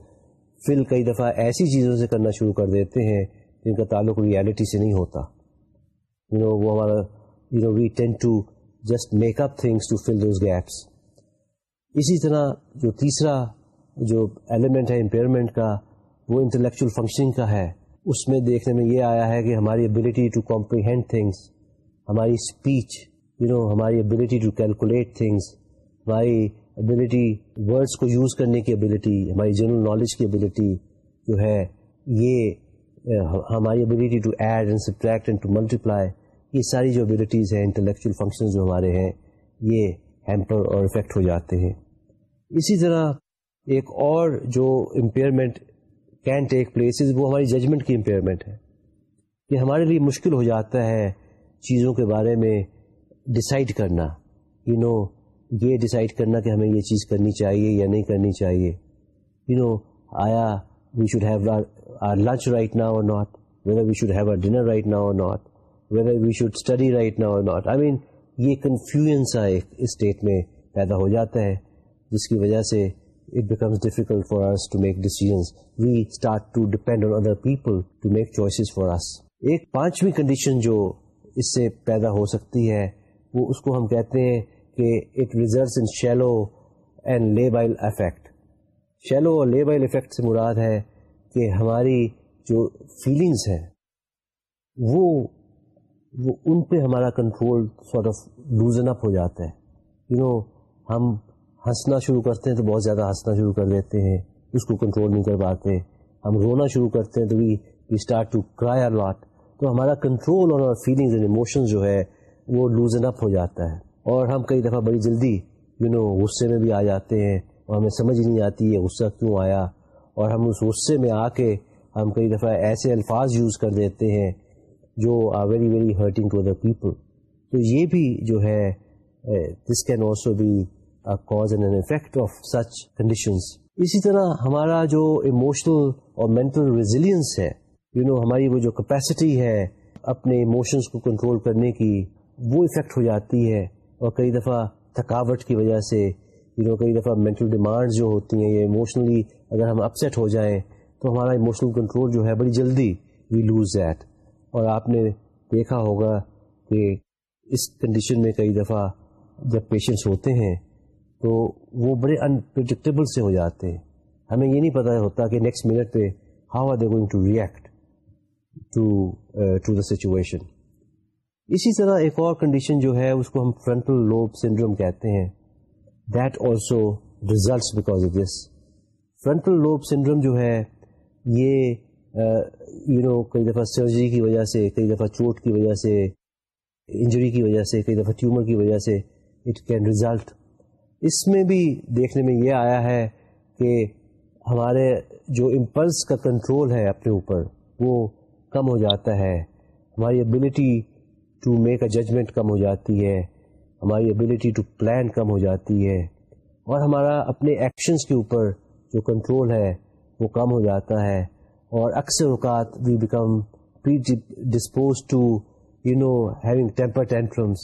فل کئی دفعہ ایسی چیزوں سے کرنا شروع کر دیتے ہیں جن کا تعلق ریالٹی سے نہیں ہوتا۔ یو نو وہ ہمارا you know we tend to just make up things to fill those gaps اسی طرح جو تیسرا جو ایلیمنٹ ہے امپیئرمنٹ کا وہ انٹلیکچوئل فنکشننگ کا ہے۔ اس میں دیکھنے میں یہ آیا ہے کہ ہماری ابلیٹی ٹو کمپریہینڈ تھنگس ہماری اسپیچ یو نو ہماری ابلیٹی ٹو کیلکولیٹ تھنگس ہماری ابلیٹی ورڈس کو یوز کرنے کی ابلیٹی ہماری جنرل نالج کی ابلیٹی جو ہے، یہ ہماری ability to add and subtract and to multiply یہ ساری جو ابلیٹیز ہیں انٹلیکچوئل فنکشن جو ہمارے ہیں، یہ ہیمپر اور افیکٹ ہو جاتے ہیں۔ اسی طرح ایک اور جو امپیئرمنٹ کین ٹیک پلیسز وہ ہماری ججمنٹ کی امپیئرمنٹ ہے۔ کہ ہمارے لیے مشکل ہو جاتا ہے چیزوں کے بارے میں ڈسائڈ کرنا۔ یو نو یہ ڈسائڈ کرنا کہ ہمیں یہ چیز کرنی چاہیے یا نہیں کرنی چاہیے۔ یو نو آیا we should have our lunch right now or not whether we should have our dinner right now or not whether we should study right now or not I mean یہ کنفیوژن سا ایک اسٹیٹ میں پیدا ہو جاتا ہے، جس کی وجہ سے it becomes difficult for us to make decisions we start to depend on other people to make choices for us ایک پانچویں کنڈیشن جو اس سے پیدا ہو سکتی ہے وہ اس کو ہم کہتے ہیں کہ it results in shallow and labile affect shallow اور لیبائل افیکٹ سے مراد ہے کہ ہماری جو فیلنگس ہیں وہ وہ ان پہ ہمارا control sort of loosen up ہو جاتا ہے یو you نو know, ہم ہنسنا شروع کرتے ہیں تو بہت زیادہ ہنسنا شروع کر دیتے ہیں، اس کو کنٹرول نہیں کر پاتے۔ ہم رونا شروع کرتے ہیں تو we we start to cry lot تو ہمارا کنٹرول اور فیلنگز اینڈ ایموشنز جو ہے، وہ لوزن اپ ہو جاتا ہے۔ اور ہم کئی دفعہ بڑی جلدی یو نو غصے میں بھی آ جاتے ہیں اور ہمیں سمجھ نہیں آتی ہے غصہ کیوں آیا۔ اور ہم اس غصے میں آ کے ہم کئی دفعہ ایسے الفاظ یوز کر دیتے ہیں جو are very very hurting to other people تو یہ بھی جو ہے this can also be cause and effect of such conditions اسی طرح ہمارا جو ایموشنل اور مینٹل ریزیلینس ہے یو you نو know, ہماری وہ جو کیپیسٹی ہے اپنے ایموشنس کو کنٹرول کرنے کی وہ افیکٹ ہو جاتی ہے اور کئی دفعہ تھکاوٹ کی وجہ سے یو نو کئی دفعہ مینٹل ڈیمانڈ جو ہوتی ہیں یا ایموشنلی اگر ہم اپسیٹ ہو جائیں تو ہمارا ایموشنل کنٹرول جو ہے بڑی جلدی وی لوز دیٹ اور آپ نے دیکھا ہوگا کہ اس کنڈیشن میں کئی دفعہ جب پیشنٹس ہوتے ہیں تو وہ بڑے انپرڈکٹیبل سے ہو جاتے ہیں۔ ہمیں یہ نہیں پتہ ہوتا کہ نیکسٹ منٹ پہ how are they going to react to the situation اسی طرح ایک اور کنڈیشن جو ہے، اس کو ہم فرنٹل لوب سنڈروم کہتے ہیں۔ That also results because of this frontal lobe syndrome جو ہے، یہ uh, یو نو کئی دفعہ سرجری کی وجہ سے، کئی دفعہ چوٹ کی وجہ سے انجری کی وجہ سے، کئی دفعہ ٹیومر کی وجہ سے اٹ کین ریزلٹ اس میں بھی دیکھنے میں یہ آیا ہے کہ ہمارے جو امپلس کا کنٹرول ہے اپنے اوپر، وہ کم ہو جاتا ہے۔ ہماری ability to make a judgement کم ہو جاتی ہے۔ ہماری ابلیٹی ٹو پلان کم ہو جاتی ہے۔ اور ہمارا اپنے ایکشنس کے اوپر جو کنٹرول ہے، وہ کم ہو جاتا ہے۔ اور اکثر اوقات we become dispose to you know having temper tantrums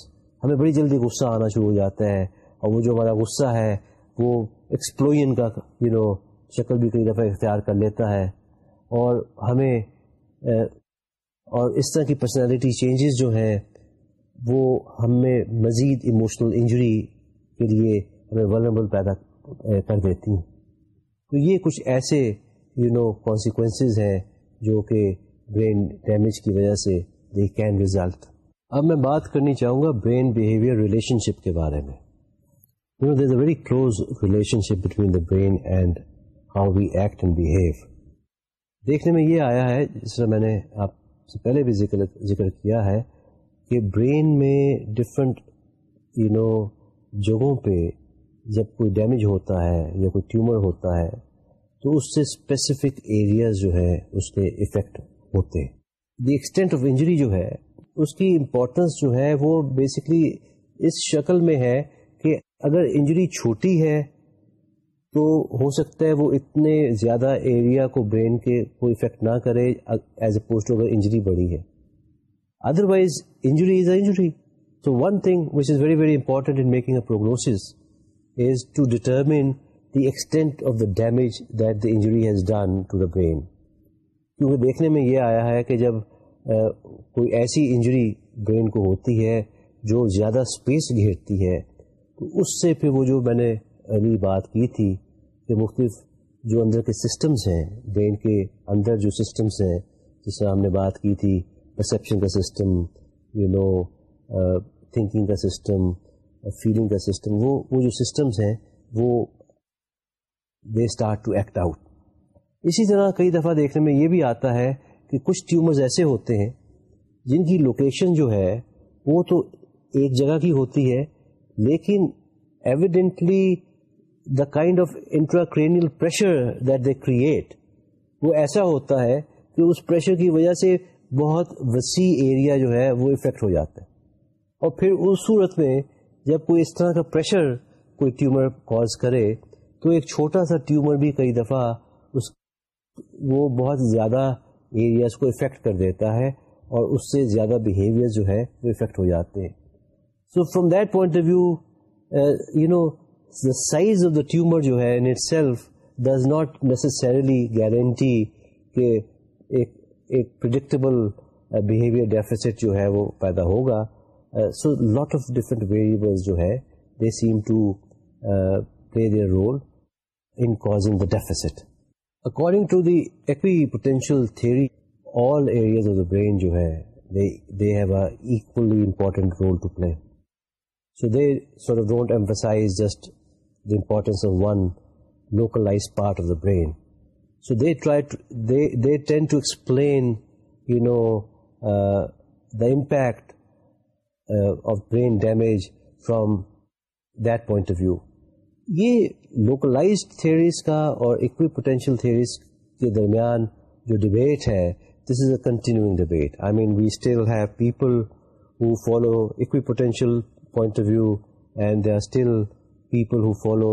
ہمیں بڑی جلدی غصہ آنا شروع ہو جاتا ہے۔ اور وہ جو ہمارا غصہ ہے، وہ ایکسپلوژن کا یو نو شکل بھی کئی دفعہ اختیار کر لیتا ہے۔ اور ہمیں اور اس طرح کی پرسنالٹی چینجز جو ہیں، وہ ہمیں مزید ایموشنل انجری کے لیے ہمیں ولنبل پیدا کر دیتی ہیں۔ تو یہ کچھ ایسے یو نو کانسیکوینسز ہیں جو کہ برین ڈیمیج کی وجہ سے دے کین ریزلٹ اب میں بات کرنی چاہوں گا برین بہیویئر ریلیشن شپ کے بارے میں۔ You know there a very close relationship between the brain and how we act and behave دیکھنے میں یہ آیا ہے، جس طرح میں نے آپ سے پہلے بھی ذکر ذکر کیا ہے، کہ برین میں ڈفرینٹ یو نو جگہوں پہ جب کوئی ڈیمیج ہوتا ہے یا کوئی ٹیومر ہوتا ہے، تو اس سے اسپیسیفک ایریاز جو ہے اس کے افیکٹ ہوتے ہیں۔ دی ایکسٹینٹ آف انجری جو ہے، اس کی امپورٹنس جو ہے وہ بیسکلی اس شکل میں ہے کہ اگر انجری چھوٹی ہے تو ہو سکتا ہے وہ اتنے زیادہ ایریا کو برین کے کوئی افیکٹ نہ کرے ایز اے پوسٹ اگر انجری بڑی ہے۔ Otherwise injury is a injury تو one thing which is very very important in making a prognosis is to determine the extent of the damage that the injury has done to the brain کیونکہ دیکھنے میں یہ آیا ہے کہ جب کوئی ایسی انجری برین کو ہوتی ہے جو زیادہ اسپیس گھیرتی ہے تو اس سے پھر وہ جو میں نے ابھی بات کی تھی کہ مختلف جو اندر کے سسٹمز ہیں برین کے اندر جو سسٹمز ہیں، جس سے ہم نے بات کی تھی پرسیپشن کا سسٹم یو نو تھنکنگ کا سسٹم فیلنگ کا سسٹم وہ وہ جو سسٹمز ہیں، وہ they start to act out اسی طرح کئی دفعہ دیکھنے میں یہ بھی آتا ہے کہ کچھ ٹیومرز ایسے ہوتے ہیں جن کی لوکیشن جو ہے، وہ تو ایک جگہ کی ہوتی ہے لیکن evidently the kind of intracranial pressure that they create وہ ایسا ہوتا ہے کہ اس پریشر کی وجہ سے بہت وسیع ایریا جو ہے وہ افیکٹ ہو جاتا ہے۔ اور پھر اس صورت میں جب کوئی اس طرح کا پریشر کوئی ٹیومر کاز کرے، تو ایک چھوٹا سا ٹیومر بھی کئی دفعہ اس وہ بہت زیادہ ایریاز کو افیکٹ کر دیتا ہے اور اس سے زیادہ بیہیویئر جو ہے وہ افیکٹ ہو جاتے ہیں۔ So from that point of view you know the size of the tumour جو ہے in itself does not necessarily guarantee کہ ایک ایک پرڈکٹیبل بیہیویئر ڈیفیسٹ جو ہے وہ پیدا ہوگا so lot of different variables جو ہے they seem to play their role in causing the deficit according to the equipotential theory all areas of the brain جو ہے they have a equally important role to play so they sure don't emphasize just the importance of one localize part of the brain so they try they tend to explain you know the impact of brain damage from that point of view یہ لوکلائزڈ تھیریز کا اور اکوی پوٹینشیل تھیریز کے درمیان جو ڈبیٹ ہے this is a continuing debate I mean we still have people who follow equipotential point of view and they are still people who follow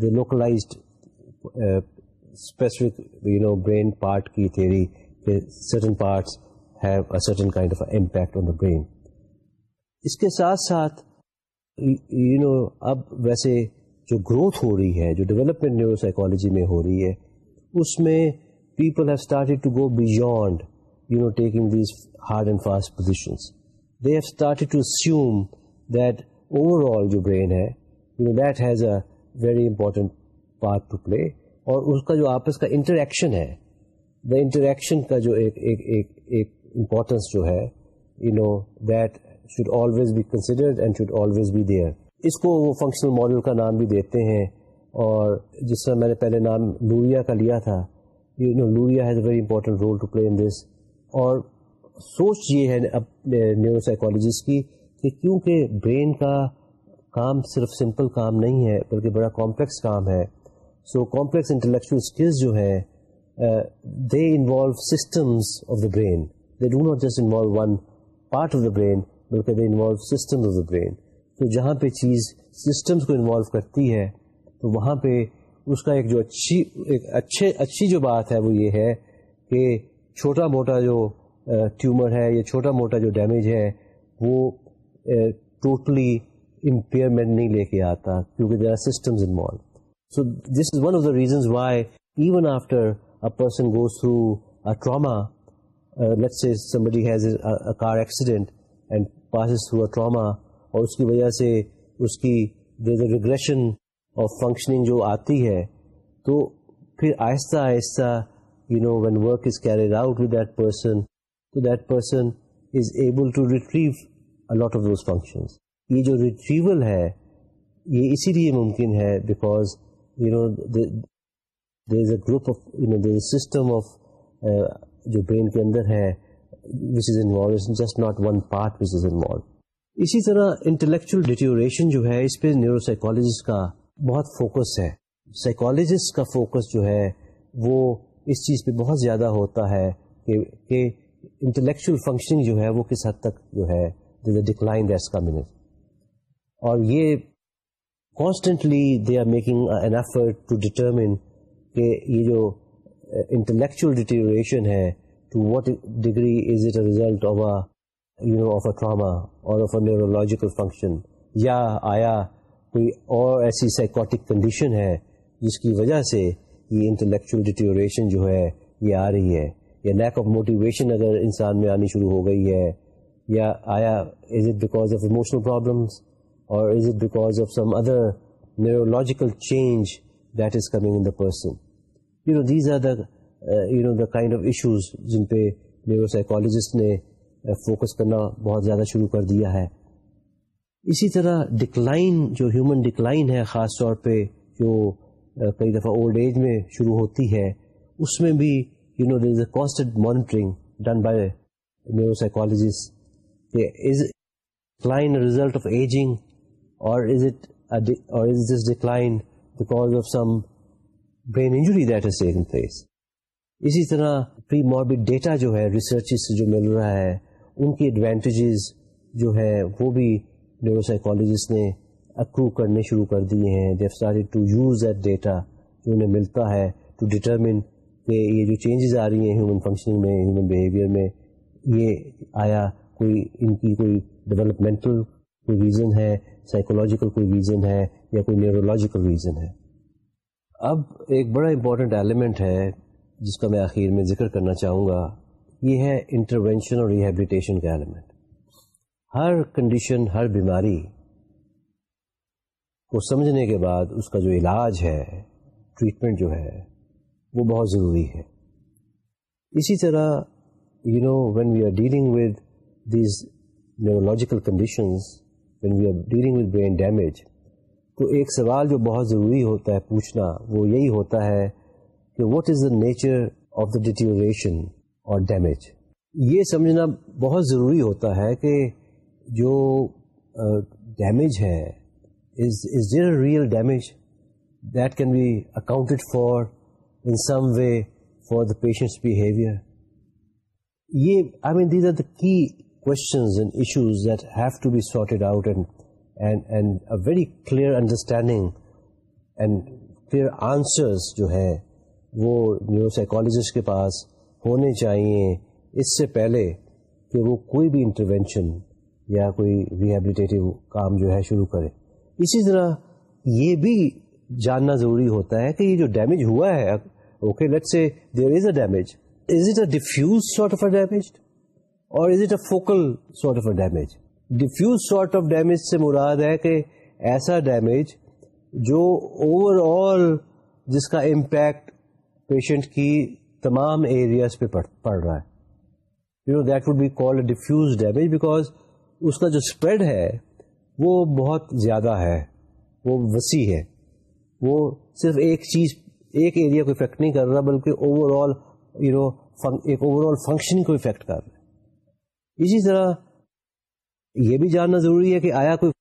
the localised specific you know brain part کی تھیری کہ certain parts have a certain kind of impact on the brain اس کے ساتھ ساتھ یو نو اب ویسے جو گروتھ ہو رہی ہے جو ڈیولپمنٹ نیورو سائیکالوجی میں ہو رہی ہے اس میں people have started to go beyond you know taking these hard and fast positions they have started to assume that overall جو برین ہے that has a very important part to play اور اس کا جو آپس کا انٹریکشن ہے دا انٹریکشن کا جو ایک ایک ایک ایک امپورٹنس جو ہے you know that should always be considered and should always be there اس کو وہ فنکشنل ماڈل کا نام بھی دیتے ہیں اور جس طرح میں نے پہلے نام لوریا کا لیا تھا you know Luria has a very important role to play in this اور سوچ یہ ہے نیورو سائیکالوجسٹ کی کہ کیونکہ برین کا کام صرف سمپل کام نہیں ہے، بلکہ بڑا کمپلیکس کام ہے۔ سو کمپلیکس انٹلیکچوئل اسکلز جو ہے they involve systems of the brain they do not just involve one part of the brain بلکہ they involve system of the brain تو جہاں پہ چیز سسٹمس کو انوالو کرتی ہے، تو وہاں پہ اس کا ایک جو اچھی، ایک اچھے، اچھی جو بات ہے وہ یہ ہے کہ چھوٹا موٹا جو ٹیومر ہے، یا چھوٹا موٹا جو ڈیمیج ہے، وہ ٹوٹلی امپیئرمنٹ نہیں لے کے آتا، کیونکہ there are systems involved so this is one of the reasons why even after a person goes through a trauma let say somebody has a car accident and passes through a trauma اور اس کی وجہ سے اس کی there a regression of functioning جو آتی ہے، تو پھر آہستہ آہستہ you know when work is carried out with that person تو that person is able to retrieve a lot of those functions یہ جو ریٹریول ہے، یہ اسی لیے ممکن ہے because you know there is a group of you know there is system of جو برین کے اندر ہے which is involved just not one part which is involved اسی طرح انٹلیکچل ڈیٹیوریشن جو ہے، اس پہ نیورو سائیکالوجسٹ کا بہت فوکس ہے. سائیکالوجسٹ کا فوکس جو ہے، وہ اس چیز پہ بہت زیادہ ہوتا ہے کہ کہ انٹلیکچل فنکشننگ جو ہے وہ کس حد تک جو ہے ڈکلائن دیٹس کمنٹ اور یہ constantly they are making an effort to determine کہ یہ جو uh, انٹلیکچل ڈیٹیوریشن ہے to what degree is it a result of you know of a trauma اور آف اے نیورولوجیکل فنکشن یا آیا کوئی اور ایسی سائیکوٹک کنڈیشن ہے جس کی وجہ سے یہ انٹلیکچل ڈیٹیوریشن جو ہے یہ آ رہی ہے؟ یا لیک آف موٹیویشن اگر انسان میں آنی شروع ہو گئی ہے، یا آیا is it because of emotional problems اور is it because of some other neurological change that is coming in the person you know these are the you know the kind of issues جن پہ نیورو سائیکالوجسٹ نے uh, فوکس کرنا بہت زیادہ شروع کر دیا ہے۔ اسی طرح ڈکلائن جو ہیومن ڈکلائن ہے، خاص طور پہ جو uh, کئی دفعہ اولڈ ایج میں شروع ہوتی ہے، اس میں بھی you know there is a constant monitoring done by neuropsychologist is decline result of ageing اور از اٹ اور is this decline because of some brain injury that is taken place اسی طرح پری ماربڈ ڈیٹا جو ہے ریسرچ سے جو مل رہا ہے، ان کی ایڈوانٹیجز جو ہے، وہ بھی نیورو سائیکالوجسٹ نے اکرو کرنے شروع کر دیے ہیں. They start to use that data جو انہیں ملتا ہے ٹو ڈیٹرمن کہ یہ جو چینجز آ رہی ہیں ہیومن فنکشننگ میں ہیومن بیہیویئر میں، یہ آیا کوئی ان کی کوئی ڈیولپمنٹل کوئی ریزن ہے سائیکولوجیکل کوئی ریزن ہے یا کوئی نیورولوجیکل ریزن ہے؟ اب ایک بڑا امپورٹنٹ ایلیمنٹ ہے جس کا میں آخر میں ذکر کرنا چاہوں گا، یہ ہے انٹروینشن اور ریہیبلیٹیشن کا ایلیمنٹ ہر کنڈیشن ہر بیماری کو سمجھنے کے بعد اس کا جو علاج ہے ٹریٹمنٹ جو ہے وہ بہت ضروری ہے۔ اسی طرح you know when we are dealing with these neurological conditions when we are dealing with brain damage تو ایک سوال جو بہت ضروری ہوتا ہے پوچھنا، وہ یہی ہوتا ہے کہ what is the nature of the deterioration اور ڈیمیج یہ سمجھنا بہت ضروری ہوتا ہے کہ جو ڈیمیج ہے is there real damage that can be accounted for in some way for the patient's behaviour یہ I mean these are the key questions and issues that have to be sorted out and very clear understanding and clear answers جو ہے وہ نیورو سائیکالوجسٹ کے پاس ہونے چاہیے اس سے پہلے کہ وہ کوئی بھی انٹروینشن یا کوئی ریہیبلیٹیو کام جو ہے شروع کرے۔ اسی طرح یہ بھی جاننا ضروری ہوتا ہے کہ یہ جو ڈیمیج ہوا ہے okay let say there is a damage is it a diffuse sort of a damage اور is it a focal sort of a damage diffuse sort of damage سے مراد ہے کہ ایسا ڈیمیج جو اوور آل جس کا امپیکٹ پیشنٹ کی تمام ایریاز پہ پڑ رہا ہے you know that would be call diffuse damage because اس کا جو اسپریڈ ہے وہ بہت زیادہ ہے وہ وسیع ہے وہ صرف ایک چیز ایک ایریا کو افیکٹ نہیں کر رہا، بلکہ اوور آل یو نو ایک اوور آل فنکشننگ کو افیکٹ کر رہا ہے۔ اسی طرح یہ بھی جاننا ضروری ہے کہ آیا کوئی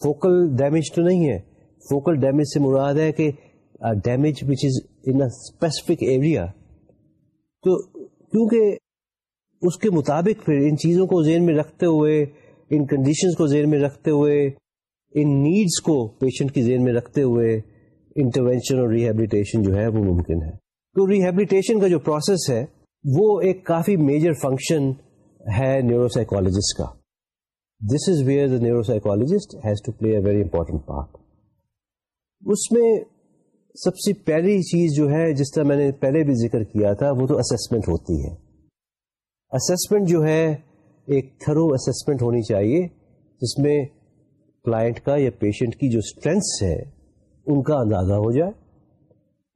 فوکل ڈیمیج تو نہیں ہے۔ فوکل ڈیمیج سے مراد ہے کہ damage which is in specific area تو کیونکہ اس کے مطابق پھر ان چیزوں کو ذہن میں رکھتے ہوئے، ان کنڈیشنز کو ذہن میں رکھتے ہوئے، ان نیڈس کو پیشنٹ کی ذہن میں رکھتے ہوئے انٹروینشن اور ریہیبلیٹیشن جو ہے وہ ممکن ہے۔ تو ریہیبلیٹیشن کا جو پروسیس ہے وہ ایک کافی میجر فنکشن ہے نیوروسائیکولوجسٹ کا۔ This is where the neuro has to play a very important part اس میں سب سے پہلی چیز جو ہے، جس طرح میں نے پہلے بھی ذکر کیا تھا، وہ تو اسسمنٹ ہوتی ہے۔ اسسمنٹ جو ہے، ایک تھرو اسسمنٹ ہونی چاہیے، جس میں کلائنٹ کا یا پیشنٹ کی جو اسٹرینگس ہے ان کا اندازہ ہو جائے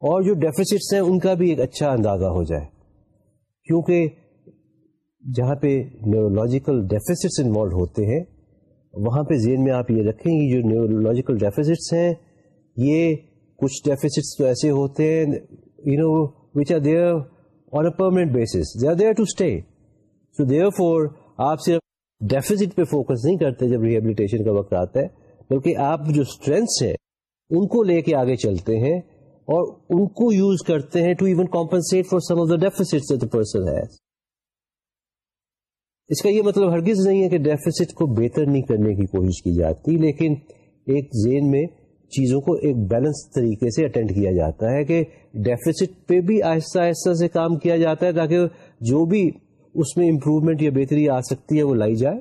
اور جو ڈیفیسٹس ہیں ان کا بھی ایک اچھا اندازہ ہو جائے۔ کیونکہ جہاں پہ نیورولوجیکل ڈیفیسٹس انوالو ہوتے ہیں، وہاں پہ ذہن میں آپ یہ رکھیں گے جو نیورولوجیکل ڈیفیسٹس ہیں، یہ کچھ ڈیفیسٹس تو ایسے ہوتے ہیں you know which are there on a permanent basis they are there to stay so therefore آپ صرف ڈیفیزٹ پہ فوکس نہیں کرتے جب ریہیبلیٹیشن کا وقت آتا ہے، بلکہ آپ جو اسٹرینگس ہیں ان کو لے کے آگے چلتے ہیں اور ان کو یوز کرتے ہیں to even compensate for some of the deficit person has اس کا یہ مطلب ہرگز نہیں ہے کہ ڈیفیسٹ کو بہتر نہیں کرنے کی کوشش کی جاتی، لیکن ایک زین میں چیزوں کو ایک بیلنس طریقے سے اٹینڈ کیا جاتا ہے کہ ڈیفیسٹ پہ بھی آہستہ آہستہ سے کام کیا جاتا ہے تاکہ جو بھی اس میں امپروومنٹ یا بہتری آ سکتی ہے وہ لائی جائے،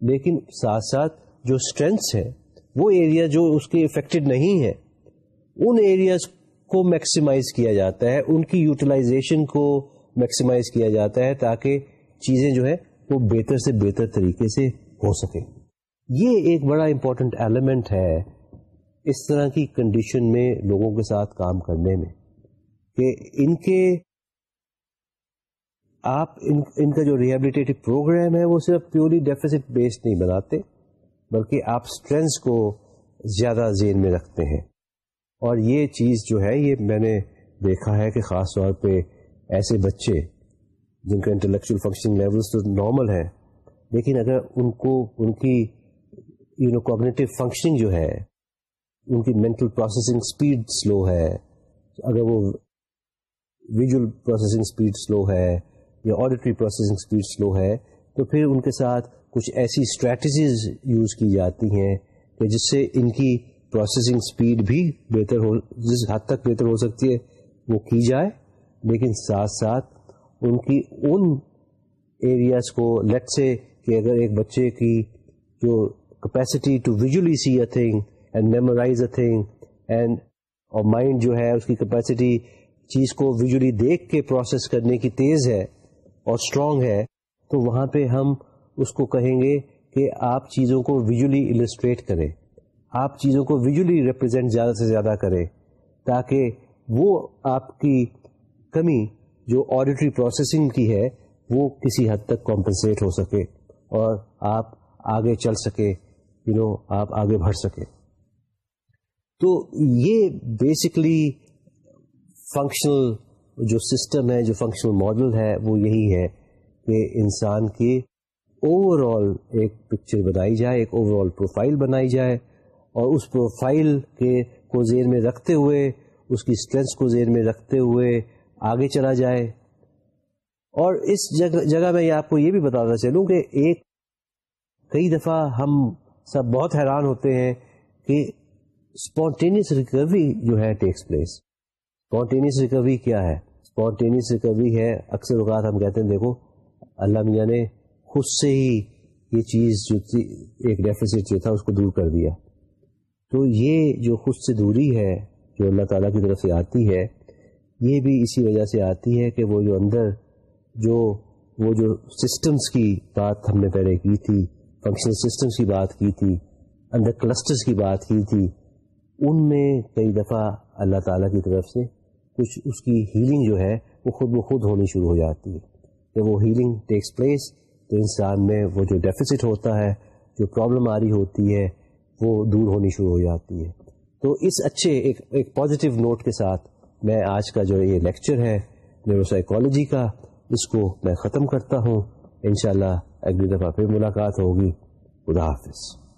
لیکن ساتھ ساتھ جو اسٹرینگس ہے وہ ایریا جو اس کے افیکٹڈ نہیں ہے، ان ایریاز کو میکسیمائز کیا جاتا ہے، ان کی یوٹیلائزیشن کو میکسیمائز کیا جاتا ہے تاکہ چیزیں جو ہے وہ بہتر سے بہتر طریقے سے ہو سکیں۔ یہ ایک بڑا امپورٹنٹ ایلیمنٹ ہے اس طرح کی کنڈیشن میں لوگوں کے ساتھ کام کرنے میں کہ ان کے آپ ان ان کا جو ریہیبلیٹیو پروگرام ہے وہ صرف پیورلی ڈیفیسٹ بیسڈ نہیں بناتے۔ بلکہ آپ اسٹرینس کو زیادہ ذہن میں رکھتے ہیں۔ اور یہ چیز جو ہے، یہ میں نے دیکھا ہے کہ خاص طور پہ ایسے بچے جن کا انٹلیکچل فنکشننگ لیولس تو نارمل ہے لیکن اگر ان کو، ان کی یو نو کوگنیٹو فنکشننگ جو ہے، ان کی مینٹل پروسیسنگ اسپیڈ سلو ہے، اگر وہ ویژل پروسیسنگ اسپیڈ سلو ہے یا آڈیٹری پروسیسنگ اسپیڈ سلو ہے، تو پھر ان کے ساتھ کچھ ایسی اسٹریٹجیز یوز کی جاتی ہیں کہ جس سے ان کی پروسیسنگ اسپیڈ بھی بہتر ہو جس حد تک بہتر ہو سکتی ہے، وہ کی جائے۔ لیکن ساتھ ساتھ ان کی ان ایریاز کو لیٹ سے کہ اگر ایک بچے کی جو capacity to visually see a thing and memorise a thing and اور مائنڈ جو ہے، اس کی کیپیسٹی چیز کو ویژلی دیکھ کے پروسیس کرنے کی تیز ہے اور اسٹرانگ ہے، تو وہاں پہ ہم اس کو کہیں گے کہ آپ چیزوں کو ویژلی السٹریٹ کریں۔ آپ چیزوں کو ویژلی ریپرزینٹ زیادہ سے زیادہ کریں تاکہ وہ آپ کی کمی جو آڈیٹری پروسیسنگ کی ہے وہ کسی حد تک کمپنسیٹ ہو سکے اور آپ آگے چل سکے یو نو آپ آگے بڑھ سکے۔ تو یہ بیسکلی فنکشنل جو سسٹم ہے، جو فنکشنل ماڈل ہے، وہ یہی ہے کہ انسان کے اوور آل ایک پکچر بنائی جائے، ایک اوور آل پروفائل بنائی جائے اور اس پروفائل کے کو زیر میں رکھتے ہوئے، اس کی اسٹرینتھ کو زیر میں رکھتے ہوئے آگے چلا جائے۔ اور اس جگہ جگہ میں آپ کو یہ بھی بتانا چلوں کہ ایک، کئی دفعہ ہم سب بہت حیران ہوتے ہیں کہ اسپونٹینیس ریکوری جو ہے ٹیکس پلیس اسپونٹینیس ریکوری کیا ہے؟ اسپونٹینیس ریکوری ہے، اکثر اوقات ہم کہتے ہیں، دیکھو، اللہ میاں نے خود سے ہی یہ چیز جو تھی، ایک ڈیفیسٹ جو تھا، اس کو دور کر دیا۔ تو یہ جو خود سے دوری ہے، جو اللہ تعالیٰ کی طرف سے آتی ہے، یہ بھی اسی وجہ سے آتی ہے کہ وہ جو اندر جو، وہ جو سسٹمز کی بات ہم نے پہلے کی تھی فنکشنل سسٹمز کی بات کی تھی، اندر کلسٹرز کی بات کی تھی، ان میں کئی دفعہ اللہ تعالیٰ کی طرف سے کچھ اس کی ہیلنگ جو ہے، وہ خود بخود ہونی شروع ہو جاتی ہے۔ کہ وہ ہیلنگ ٹیکس پلیس تو انسان میں وہ جو ڈیفیسٹ ہوتا ہے، جو پرابلم آ رہی ہوتی ہے، وہ دور ہونی شروع ہو جاتی ہے۔ تو اس اچھے ایک ایک پازیٹیو نوٹ کے ساتھ میں آج کا جو یہ لیکچر ہے نیورو سائیکالوجی کا، اس کو میں ختم کرتا ہوں۔ انشاءاللہ اگلی دفعہ پھر ملاقات ہوگی۔ خدا حافظ۔